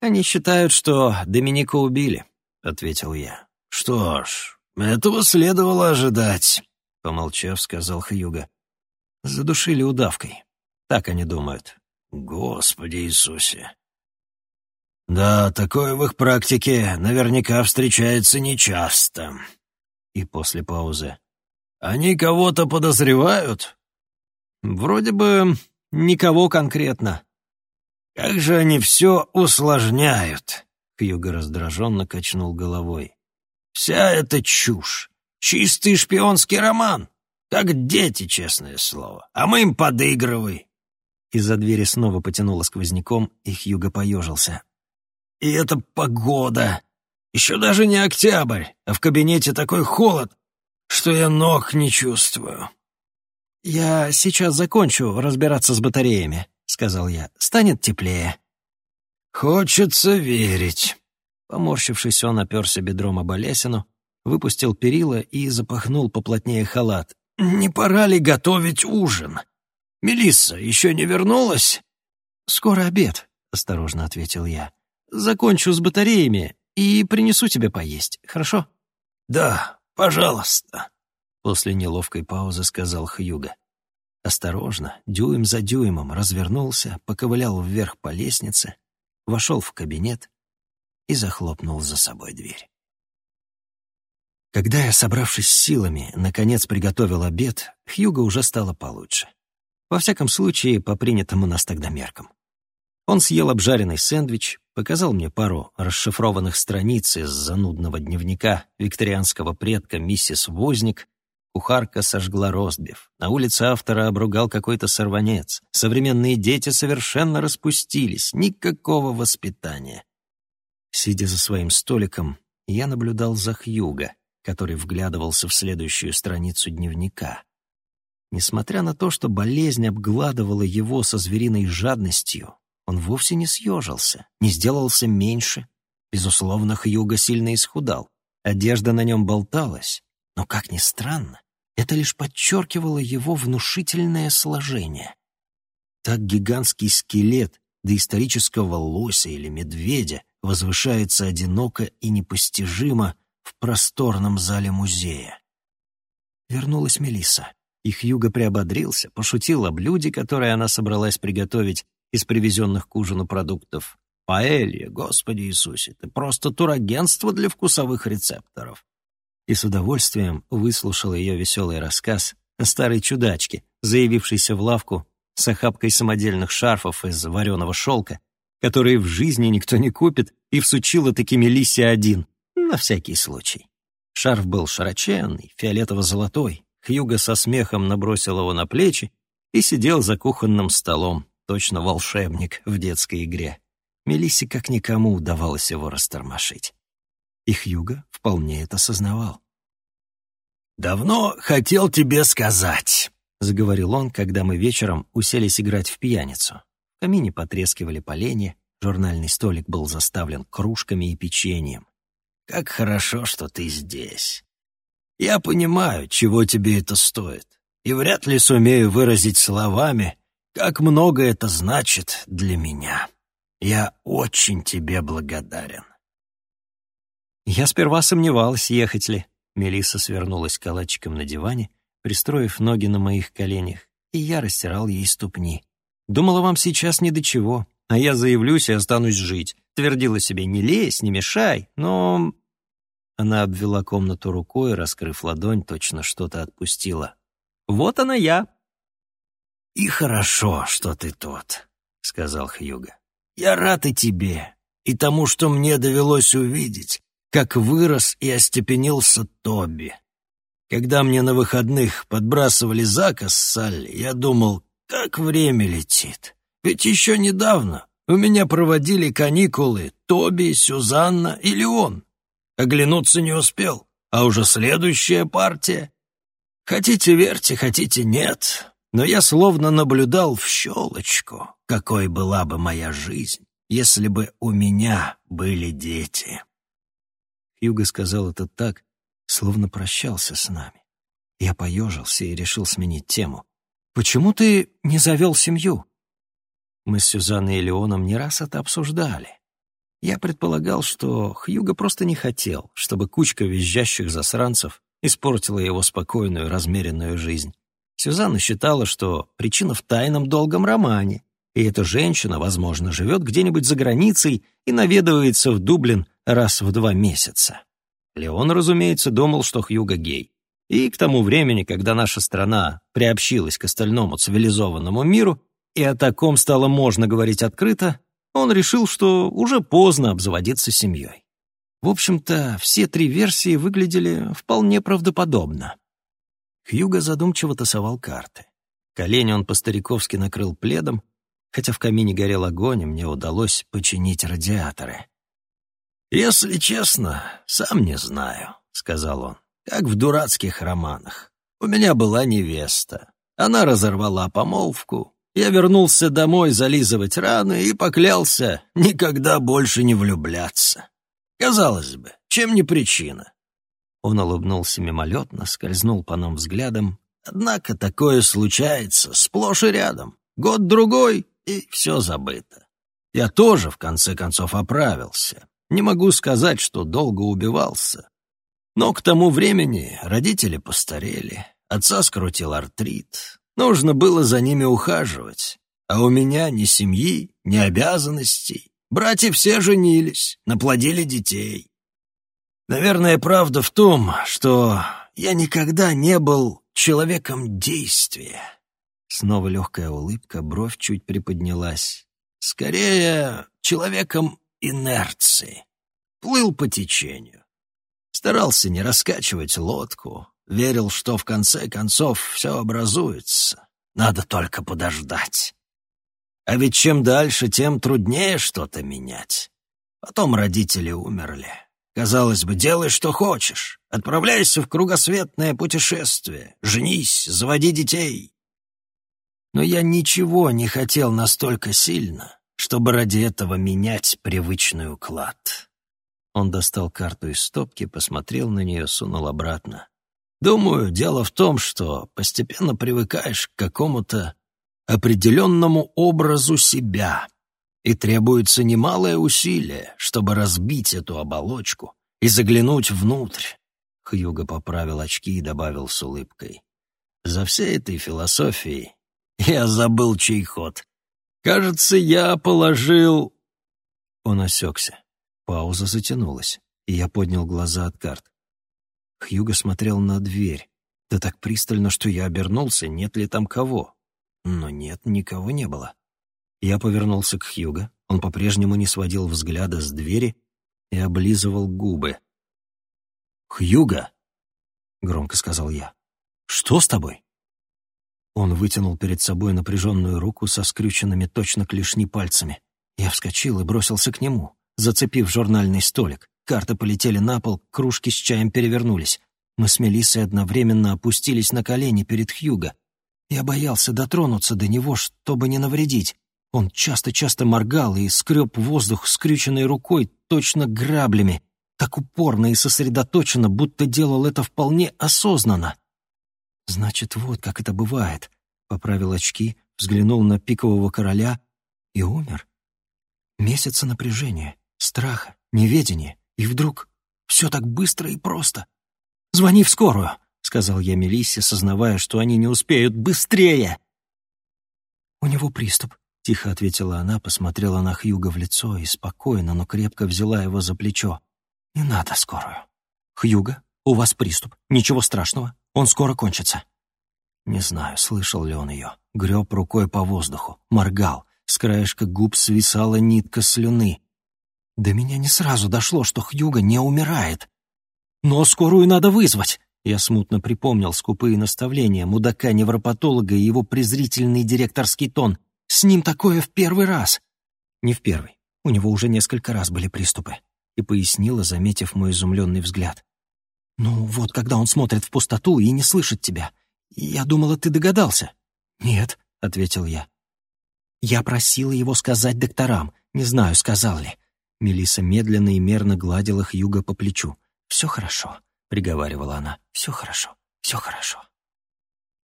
«Они считают, что Доминика убили», — ответил я. «Что ж, этого следовало ожидать», — помолчав, сказал Хьюго. «Задушили удавкой. Так они думают». «Господи Иисусе!» «Да, такое в их практике наверняка встречается нечасто», и после паузы. «Они кого-то подозревают?» «Вроде бы никого конкретно». «Как же они все усложняют!» Хьюго раздраженно качнул головой. «Вся эта чушь! Чистый шпионский роман! Как дети, честное слово! А мы им подыгрывай!» Из-за двери снова потянуло сквозняком, и Хьюго поежился. «И эта погода! Еще даже не октябрь, а в кабинете такой холод, что я ног не чувствую. «Я сейчас закончу разбираться с батареями», — сказал я. «Станет теплее». «Хочется верить». Поморщившись, он оперся бедром об Олесину, выпустил перила и запахнул поплотнее халат. «Не пора ли готовить ужин? Мелисса еще не вернулась?» «Скоро обед», — осторожно ответил я. «Закончу с батареями и принесу тебе поесть, хорошо?» «Да, пожалуйста», — после неловкой паузы сказал Хьюга. Осторожно, дюйм за дюймом, развернулся, поковылял вверх по лестнице, вошел в кабинет и захлопнул за собой дверь. Когда я, собравшись с силами, наконец приготовил обед, Хьюга уже стало получше. Во всяком случае, по принятым у нас тогда меркам. Он съел обжаренный сэндвич, показал мне пару расшифрованных страниц из занудного дневника викторианского предка миссис Возник. Кухарка сожгла ростбиф. На улице автора обругал какой-то сорванец. Современные дети совершенно распустились. Никакого воспитания. Сидя за своим столиком, я наблюдал за Хьюга, который вглядывался в следующую страницу дневника. Несмотря на то, что болезнь обгладывала его со звериной жадностью, он вовсе не съежился, не сделался меньше. Безусловно, Хьюго сильно исхудал. Одежда на нем болталась, но, как ни странно, это лишь подчеркивало его внушительное сложение. Так гигантский скелет доисторического лося или медведя возвышается одиноко и непостижимо в просторном зале музея. Вернулась Мелиса, и Хьюго приободрился, пошутил о блюде, которое она собралась приготовить, из привезенных к ужину продуктов. Паэлья, Господи Иисусе, ты просто турагентство для вкусовых рецепторов. И с удовольствием выслушал ее веселый рассказ о старой чудачке, заявившейся в лавку с охапкой самодельных шарфов из вареного шелка, которые в жизни никто не купит, и всучила такими Мелиссе один, на всякий случай. Шарф был широченный, фиолетово-золотой. Хьюго со смехом набросил его на плечи и сидел за кухонным столом, точно волшебник в детской игре. Мелиссе как никому удавалось его растормошить. И Хьюго вполне это сознавал. «Давно хотел тебе сказать», — заговорил он, когда мы вечером уселись играть в пьяницу. Камине потрескивали поленья, Журнальный столик был заставлен кружками и печеньем. «Как хорошо, что ты здесь. Я понимаю, чего тебе это стоит, и вряд ли сумею выразить словами, как много это значит для меня. Я очень тебе благодарен». Я сперва сомневалась, ехать ли. Мелисса свернулась калачиком на диване, пристроив ноги на моих коленях, и я растирал ей ступни. Думала, вам сейчас ни до чего, а я заявлюсь и останусь жить. Твердила себе, не лезь, не мешай, но... Она обвела комнату рукой, раскрыв ладонь, точно что-то отпустила. «Вот она я!» «И хорошо, что ты тут», — сказал Хьюга. «Я рад и тебе, и тому, что мне довелось увидеть, как вырос и остепенился Тоби. Когда мне на выходных подбрасывали заказ Салли, я думал, как время летит. Ведь еще недавно у меня проводили каникулы Тоби, Сюзанна и Леон. Оглянуться не успел, а уже следующая партия. Хотите верьте, хотите нет, но я словно наблюдал в щелочку, какой была бы моя жизнь, если бы у меня были дети. Юга сказал это так, словно прощался с нами. Я поежился и решил сменить тему. «Почему ты не завел семью?» Мы с Сюзанной и Леоном не раз это обсуждали. Я предполагал, что Хьюго просто не хотел, чтобы кучка визжащих засранцев испортила его спокойную, размеренную жизнь. Сюзанна считала, что причина в тайном долгом романе, и эта женщина, возможно, живет где-нибудь за границей и наведывается в Дублин раз в два месяца. Леон, разумеется, думал, что Хьюго гей. И к тому времени, когда наша страна приобщилась к остальному цивилизованному миру, и о таком стало можно говорить открыто, он решил, что уже поздно обзаводиться семьей. В общем-то, все три версии выглядели вполне правдоподобно. Хьюго задумчиво тасовал карты. Колени он по-стариковски накрыл пледом, хотя в камине горел огонь, и мне удалось починить радиаторы. «Если честно, сам не знаю», — сказал он, — «как в дурацких романах. У меня была невеста. Она разорвала помолвку. Я вернулся домой зализывать раны и поклялся никогда больше не влюбляться. Казалось бы, чем не причина?» Он улыбнулся мимолетно, скользнул по нам взглядом. «Однако такое случается сплошь и рядом. Год-другой, и все забыто. Я тоже, в конце концов, оправился. Не могу сказать, что долго убивался. Но к тому времени родители постарели, отца скрутил артрит. Нужно было за ними ухаживать. А у меня ни семьи, ни обязанностей. Братья все женились, наплодили детей. Наверное, правда в том, что я никогда не был человеком действия. Снова легкая улыбка, бровь чуть приподнялась. Скорее, человеком инерции. Плыл по течению. Старался не раскачивать лодку, верил, что в конце концов все образуется. Надо только подождать. А ведь чем дальше, тем труднее что-то менять. Потом родители умерли. Казалось бы, делай, что хочешь. Отправляйся в кругосветное путешествие. Женись, заводи детей. Но я ничего не хотел настолько сильно, чтобы ради этого менять привычный уклад. Он достал карту из стопки, посмотрел на нее, сунул обратно. Думаю, дело в том, что постепенно привыкаешь к какому-то определенному образу себя, и требуется немалое усилие, чтобы разбить эту оболочку и заглянуть внутрь. Хьюго поправил очки и добавил с улыбкой. За всей этой философией я забыл чей ход. Кажется, я положил...» Он осекся. Пауза затянулась, и я поднял глаза от карт. Хьюго смотрел на дверь, да так пристально, что я обернулся, нет ли там кого. Но нет, никого не было. Я повернулся к Хьюго, он по-прежнему не сводил взгляда с двери и облизывал губы. «Хьюго!» — громко сказал я. «Что с тобой?» Он вытянул перед собой напряженную руку со скрюченными точно клешни пальцами. Я вскочил и бросился к нему, зацепив журнальный столик. Карты полетели на пол, кружки с чаем перевернулись. Мы с Мелиссой одновременно опустились на колени перед Хьюго. Я боялся дотронуться до него, чтобы не навредить. Он часто-часто моргал и скреб воздух скрюченной рукой, точно граблями, так упорно и сосредоточенно, будто делал это вполне осознанно. «Значит, вот как это бывает», — поправил очки, взглянул на пикового короля и умер. Месяца напряжения, страха, неведения, и вдруг все так быстро и просто. «Звони в скорую», — сказал я Мелиссе, сознавая, что они не успеют. «Быстрее!» «У него приступ», — тихо ответила она, посмотрела на Хьюга в лицо и спокойно, но крепко взяла его за плечо. «Не надо скорую». «Хьюга, у вас приступ. Ничего страшного. Он скоро кончится». Не знаю, слышал ли он ее. Греб рукой по воздуху, моргал. С краешка губ свисала нитка слюны. До меня не сразу дошло, что Хьюга не умирает. «Но скорую надо вызвать!» Я смутно припомнил скупые наставления мудака-невропатолога и его презрительный директорский тон. «С ним такое в первый раз!» «Не в первый. У него уже несколько раз были приступы», — и пояснила, заметив мой изумленный взгляд. «Ну, вот когда он смотрит в пустоту и не слышит тебя. Я думала, ты догадался». «Нет», — ответил я. Я просила его сказать докторам. Не знаю, сказал ли. Мелиса медленно и мерно гладила Хьюга по плечу. «Все хорошо», — приговаривала она. «Все хорошо, все хорошо».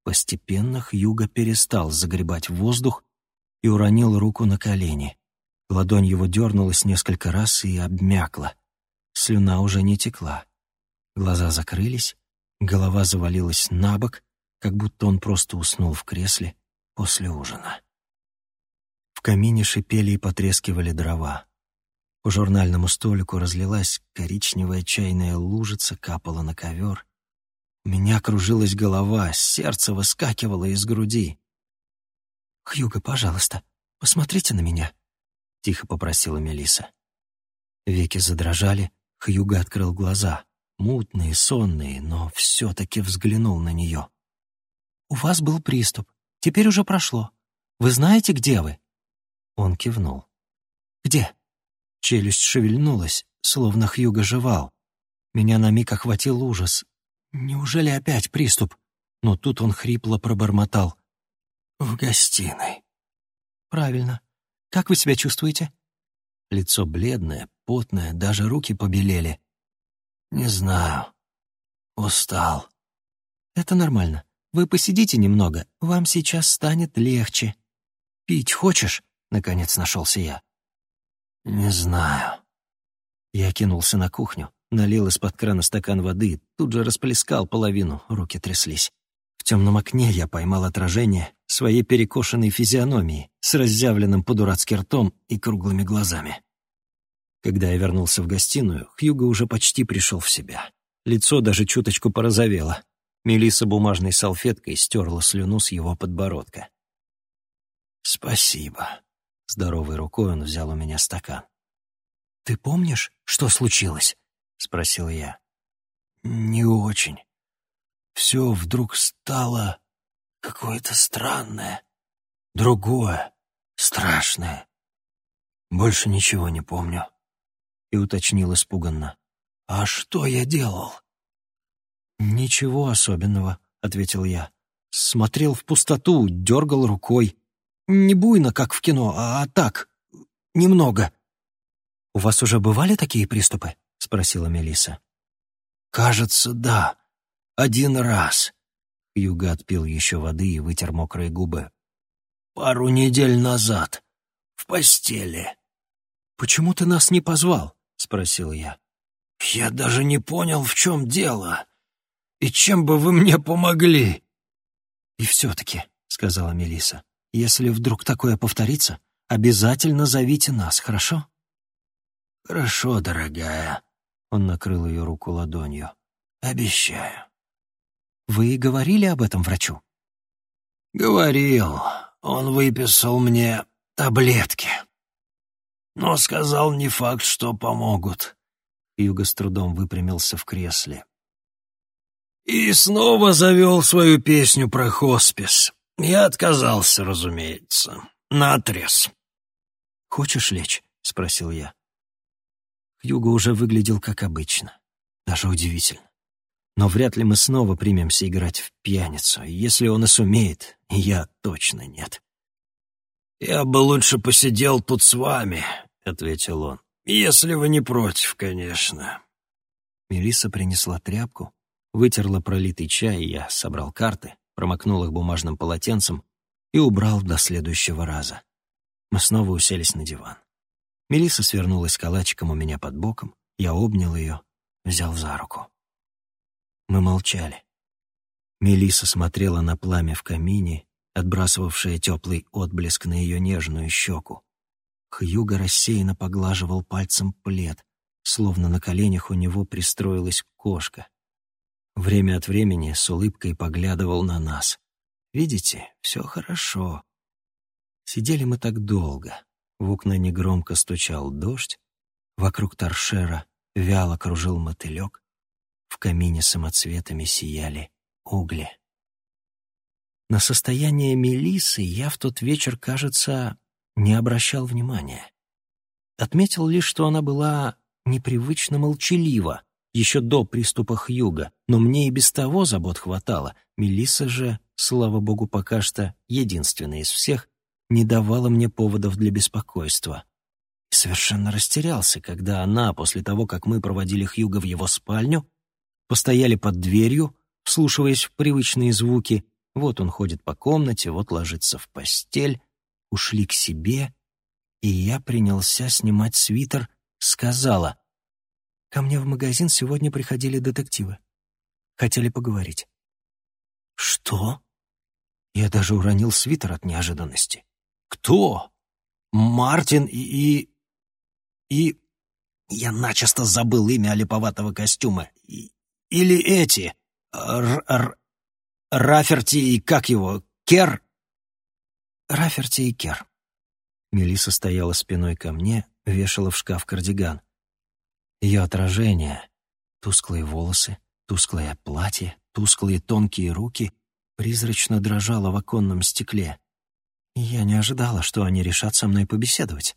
Постепенно Хьюга перестал загребать воздух и уронил руку на колени. Ладонь его дернулась несколько раз и обмякла. Слюна уже не текла. Глаза закрылись, голова завалилась на бок, как будто он просто уснул в кресле после ужина. В камине шипели и потрескивали дрова. По журнальному столику разлилась коричневая чайная лужица, капала на ковер. У меня кружилась голова, сердце выскакивало из груди. «Хьюго, пожалуйста, посмотрите на меня», — тихо попросила Мелиса. Веки задрожали, Хьюго открыл глаза, мутные, сонные, но все-таки взглянул на нее. «У вас был приступ. Теперь уже прошло. Вы знаете, где вы?» Он кивнул. «Где?» Челюсть шевельнулась, словно Хьюго жевал. Меня на миг охватил ужас. Неужели опять приступ? Но тут он хрипло пробормотал. «В гостиной». «Правильно. Как вы себя чувствуете?» Лицо бледное, потное, даже руки побелели. «Не знаю. Устал». «Это нормально. Вы посидите немного, вам сейчас станет легче. Пить хочешь?» — наконец нашелся я. «Не знаю». Я кинулся на кухню, налил из-под крана стакан воды, тут же расплескал половину, руки тряслись. В темном окне я поймал отражение своей перекошенной физиономии с разъявленным по-дурацки ртом и круглыми глазами. Когда я вернулся в гостиную, Хьюго уже почти пришел в себя. Лицо даже чуточку порозовело. Мелиса бумажной салфеткой стерла слюну с его подбородка. «Спасибо», Здоровой рукой он взял у меня стакан. «Ты помнишь, что случилось?» — спросил я. «Не очень. Все вдруг стало какое-то странное, другое, страшное. Больше ничего не помню». И уточнил испуганно. «А что я делал?» «Ничего особенного», — ответил я. Смотрел в пустоту, дергал рукой. Не буйно, как в кино, а так, немного. «У вас уже бывали такие приступы?» — спросила Мелиса. «Кажется, да. Один раз». Юга отпил еще воды и вытер мокрые губы. «Пару недель назад. В постели». «Почему ты нас не позвал?» — спросил я. «Я даже не понял, в чем дело. И чем бы вы мне помогли?» «И все-таки», — сказала Мелиса, если вдруг такое повторится, обязательно зовите нас, хорошо?» «Хорошо, дорогая», — он накрыл ее руку ладонью. «Обещаю». «Вы говорили об этом врачу?» «Говорил. Он выписал мне таблетки. Но сказал не факт, что помогут». Юга с трудом выпрямился в кресле. И снова завел свою песню про хоспис. Я отказался, разумеется. Наотрез. «Хочешь лечь?» — спросил я. Хьюго уже выглядел как обычно. Даже удивительно. Но вряд ли мы снова примемся играть в пьяницу. Если он и сумеет, я точно нет. «Я бы лучше посидел тут с вами», — ответил он. «Если вы не против, конечно». Мелисса принесла тряпку, вытерла пролитый чай, и я собрал карты, промокнул их бумажным полотенцем и убрал до следующего раза. Мы снова уселись на диван. Мелисса свернулась калачиком у меня под боком, я обнял ее, взял за руку. Мы молчали. Мелисса смотрела на пламя в камине, отбрасывавшее теплый отблеск на ее нежную щеку. Хьюго рассеянно поглаживал пальцем плед, словно на коленях у него пристроилась кошка. Время от времени с улыбкой поглядывал на нас. «Видите, все хорошо». Сидели мы так долго. В окна негромко стучал дождь, вокруг торшера вяло кружил мотылек, в камине самоцветами сияли угли. На состояние Мелисы я в тот вечер, кажется, не обращал внимания. Отметил лишь, что она была непривычно молчалива, еще до приступа Хьюга, но мне и без того забот хватало. Мелисса же, слава богу, пока что единственная из всех, не давала мне поводов для беспокойства. Совершенно растерялся, когда она, после того, как мы проводили Хьюга в его спальню, постояли под дверью, вслушиваясь в привычные звуки. Вот он ходит по комнате, вот ложится в постель. Ушли к себе, и я принялся снимать свитер, сказала. «Ко мне в магазин сегодня приходили детективы. Хотели поговорить». «Что?» Я даже уронил свитер от неожиданности. «Кто?» «Мартин и... и... и...» Я начисто забыл имя олиповатого костюма. И, или эти... Р -р Раферти и как его? Кер? Раферти и Кер. Мелиса стояла спиной ко мне, вешала в шкаф кардиган. Ее отражение, тусклые волосы, тусклое платье, тусклые тонкие руки призрачно дрожало в оконном стекле. я не ожидала, что они решат со мной побеседовать.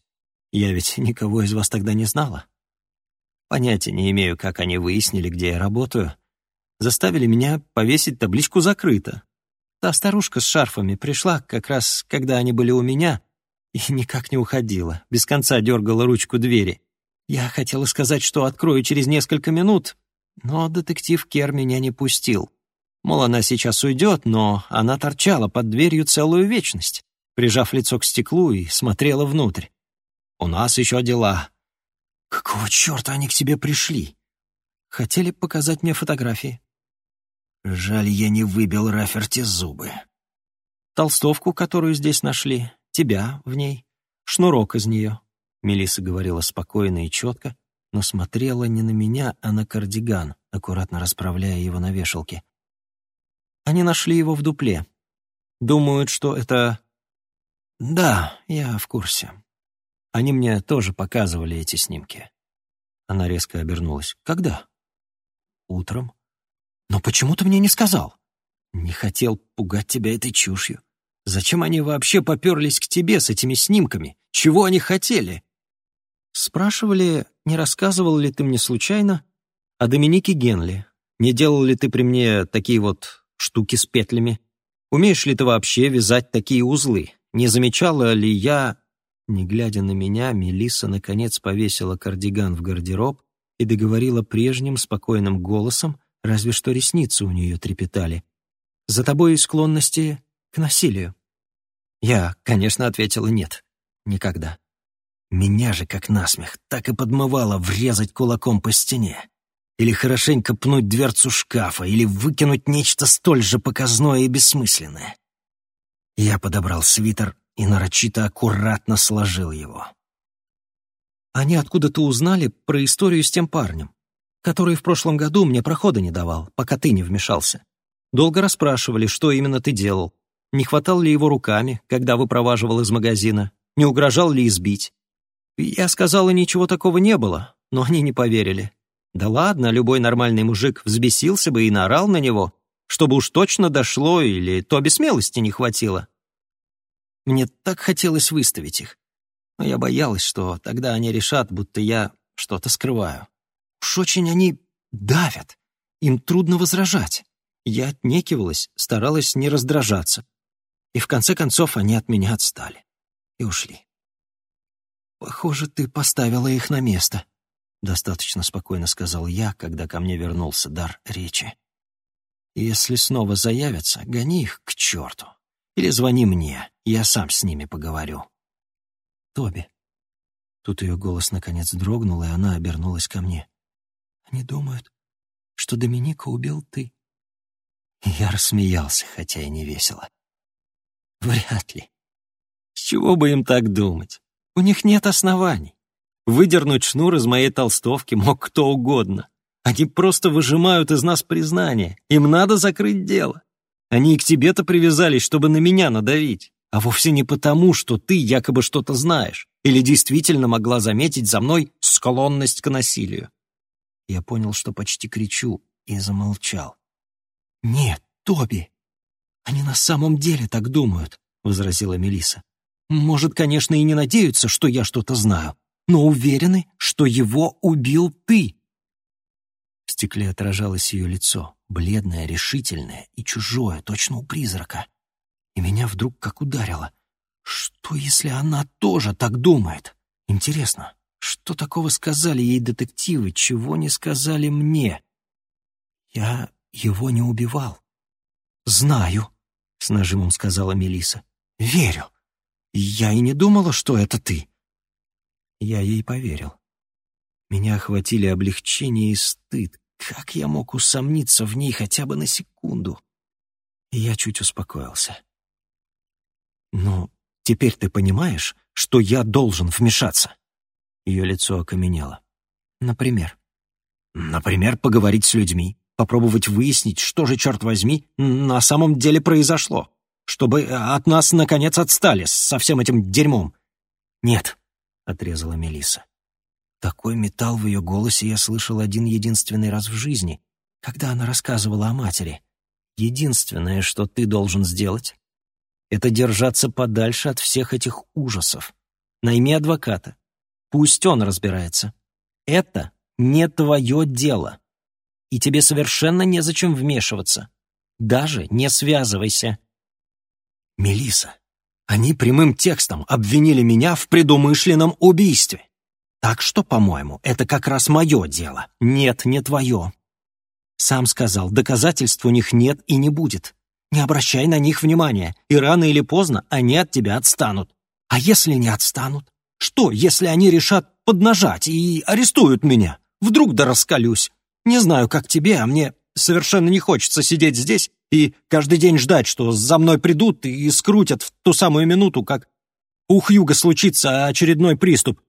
Я ведь никого из вас тогда не знала. Понятия не имею, как они выяснили, где я работаю, заставили меня повесить табличку «Закрыто». Та старушка с шарфами пришла как раз, когда они были у меня, и никак не уходила, без конца дергала ручку двери. Я хотела сказать, что открою через несколько минут, но детектив Кер меня не пустил. Мол, она сейчас уйдет, но она торчала под дверью целую вечность, прижав лицо к стеклу и смотрела внутрь. «У нас еще дела». «Какого черта они к тебе пришли?» «Хотели показать мне фотографии». Жаль, я не выбил Раферти зубы. Толстовку, которую здесь нашли, тебя в ней, шнурок из нее. Мелисса говорила спокойно и четко, но смотрела не на меня, а на кардиган, аккуратно расправляя его на вешалке. Они нашли его в дупле. Думают, что это... Да, я в курсе. Они мне тоже показывали эти снимки. Она резко обернулась. Когда? Утром. «Но почему ты мне не сказал?» «Не хотел пугать тебя этой чушью. Зачем они вообще поперлись к тебе с этими снимками? Чего они хотели?» Спрашивали, не рассказывал ли ты мне случайно о Доминике Генли. Не делал ли ты при мне такие вот штуки с петлями? Умеешь ли ты вообще вязать такие узлы? Не замечала ли я... Не глядя на меня, Мелисса наконец повесила кардиган в гардероб и договорила прежним спокойным голосом, разве что ресницы у нее трепетали. «За тобой склонности к насилию». Я, конечно, ответила «нет». Никогда. Меня же, как насмех, так и подмывало врезать кулаком по стене. Или хорошенько пнуть дверцу шкафа, или выкинуть нечто столь же показное и бессмысленное. Я подобрал свитер и нарочито аккуратно сложил его. «Они откуда-то узнали про историю с тем парнем который в прошлом году мне прохода не давал, пока ты не вмешался. Долго расспрашивали, что именно ты делал. Не хватал ли его руками, когда выпроваживал из магазина? Не угрожал ли избить? Я сказала, ничего такого не было, но они не поверили. Да ладно, любой нормальный мужик взбесился бы и наорал на него, чтобы уж точно дошло или то без смелости не хватило. Мне так хотелось выставить их, но я боялась, что тогда они решат, будто я что-то скрываю. Уж очень они давят. Им трудно возражать. Я отнекивалась, старалась не раздражаться. И в конце концов они от меня отстали. и ушли. «Похоже, ты поставила их на место», — достаточно спокойно сказал я, когда ко мне вернулся дар речи. «Если снова заявятся, гони их к черту. Или звони мне, я сам с ними поговорю». «Тоби». Тут ее голос наконец дрогнул, и она обернулась ко мне. «Они думают, что Доминика убил ты». Я рассмеялся, хотя и не весело. Вряд ли. С чего бы им так думать? У них нет оснований. Выдернуть шнур из моей толстовки мог кто угодно. Они просто выжимают из нас признание. Им надо закрыть дело. Они и к тебе-то привязались, чтобы на меня надавить. А вовсе не потому, что ты якобы что-то знаешь или действительно могла заметить за мной склонность к насилию. Я понял, что почти кричу, и замолчал. «Нет, Тоби, они на самом деле так думают», — возразила Мелиса. «Может, конечно, и не надеются, что я что-то знаю, но уверены, что его убил ты». В стекле отражалось ее лицо, бледное, решительное и чужое, точно у призрака. И меня вдруг как ударило. Что, если она тоже так думает? Интересно, что такого сказали ей детективы, чего не сказали мне? Я его не убивал. Знаю, с нажимом сказала Мелиса. Верю. Я и не думала, что это ты. Я ей поверил. Меня охватили облегчение и стыд. Как я мог усомниться в ней хотя бы на секунду? Я чуть успокоился. «Ну, теперь ты понимаешь, что я должен вмешаться?» Ее лицо окаменело. «Например?» «Например, поговорить с людьми, попробовать выяснить, что же, черт возьми, на самом деле произошло, чтобы от нас, наконец, отстали со всем этим дерьмом». «Нет», — отрезала Мелиса. Такой металл в ее голосе я слышал один единственный раз в жизни, когда она рассказывала о матери. Единственное, что ты должен сделать, это держаться подальше от всех этих ужасов. Найми адвоката. Пусть он разбирается. Это не твое дело и тебе совершенно незачем вмешиваться. Даже не связывайся. Мелиса, они прямым текстом обвинили меня в предумышленном убийстве. Так что, по-моему, это как раз мое дело. Нет, не твое. Сам сказал, доказательств у них нет и не будет. Не обращай на них внимания, и рано или поздно они от тебя отстанут. А если не отстанут? Что, если они решат поднажать и арестуют меня? Вдруг да раскалюсь. Не знаю, как тебе, а мне совершенно не хочется сидеть здесь и каждый день ждать, что за мной придут и скрутят в ту самую минуту, как у Хьюга случится очередной приступ.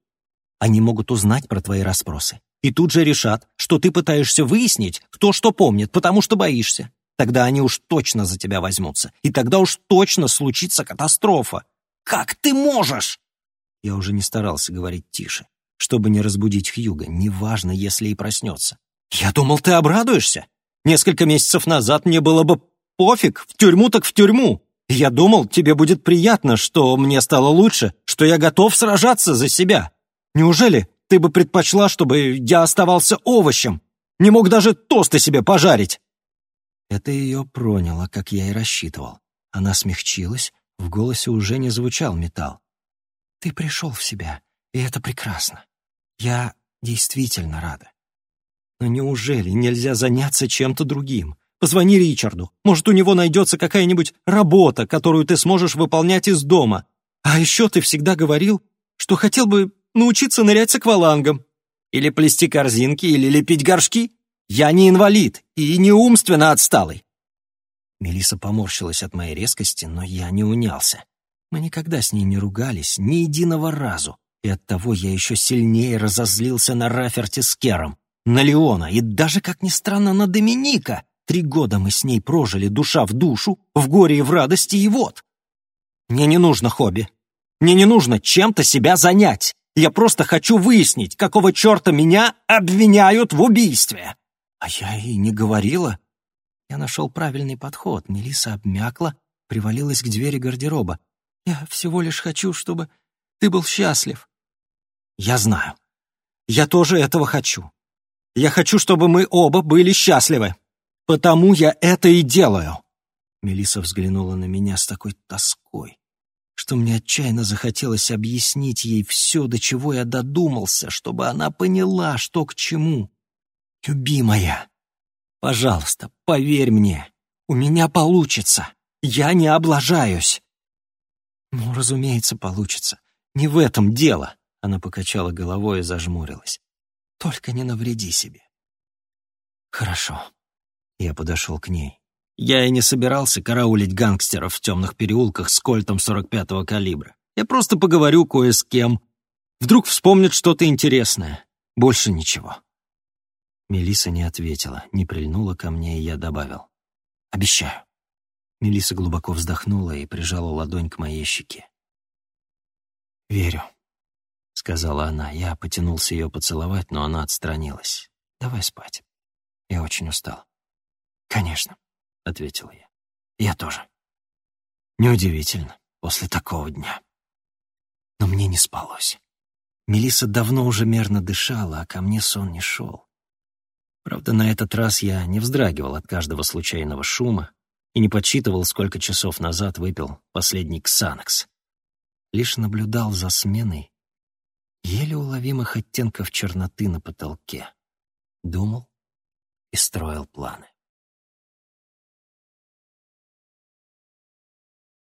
Они могут узнать про твои расспросы и тут же решат, что ты пытаешься выяснить, кто что помнит, потому что боишься. Тогда они уж точно за тебя возьмутся, и тогда уж точно случится катастрофа. Как ты можешь? Я уже не старался говорить тише, чтобы не разбудить Хьюга, неважно, если и проснется. «Я думал, ты обрадуешься. Несколько месяцев назад мне было бы пофиг, в тюрьму так в тюрьму. Я думал, тебе будет приятно, что мне стало лучше, что я готов сражаться за себя. Неужели ты бы предпочла, чтобы я оставался овощем? Не мог даже тосты себе пожарить?» Это ее проняло, как я и рассчитывал. Она смягчилась, в голосе уже не звучал металл. «Ты пришел в себя, и это прекрасно. Я действительно рада. Но неужели нельзя заняться чем-то другим? Позвони Ричарду. Может, у него найдется какая-нибудь работа, которую ты сможешь выполнять из дома. А еще ты всегда говорил, что хотел бы научиться нырять с аквалангом. Или плести корзинки, или лепить горшки. Я не инвалид и не умственно отсталый. Мелиса поморщилась от моей резкости, но я не унялся. Мы никогда с ней не ругались, ни единого разу, и оттого я еще сильнее разозлился на Раферти с Кером на Леона и даже, как ни странно, на Доминика. Три года мы с ней прожили душа в душу, в горе и в радости, и вот. Мне не нужно хобби. Мне не нужно чем-то себя занять. Я просто хочу выяснить, какого черта меня обвиняют в убийстве. А я и не говорила. Я нашел правильный подход. Мелиса обмякла, привалилась к двери гардероба. Я всего лишь хочу, чтобы ты был счастлив. Я знаю. Я тоже этого хочу. Я хочу, чтобы мы оба были счастливы. Потому я это и делаю. Мелиса взглянула на меня с такой тоской, что мне отчаянно захотелось объяснить ей все, до чего я додумался, чтобы она поняла, что к чему. «Любимая, пожалуйста, поверь мне, у меня получится, я не облажаюсь». «Ну, разумеется, получится. Не в этом дело», — она покачала головой и зажмурилась. «Только не навреди себе». «Хорошо». Я подошел к ней. Я и не собирался караулить гангстеров в темных переулках с кольтом 45-го калибра. Я просто поговорю кое с кем. Вдруг вспомнят что-то интересное. Больше ничего. Мелиса не ответила, не прильнула ко мне, и я добавил. «Обещаю». Мелиса глубоко вздохнула и прижала ладонь к моей щеке. «Верю», — сказала она. Я потянулся ее поцеловать, но она отстранилась. «Давай спать. Я очень устал». «Конечно», — ответил я. «Я тоже». Неудивительно, после такого дня. Но мне не спалось. Мелиса давно уже мерно дышала, а ко мне сон не шел. Правда, на этот раз я не вздрагивал от каждого случайного шума и не подсчитывал, сколько часов назад выпил последний ксанакс. Лишь наблюдал за сменой еле уловимых оттенков черноты на потолке. Думал и строил планы.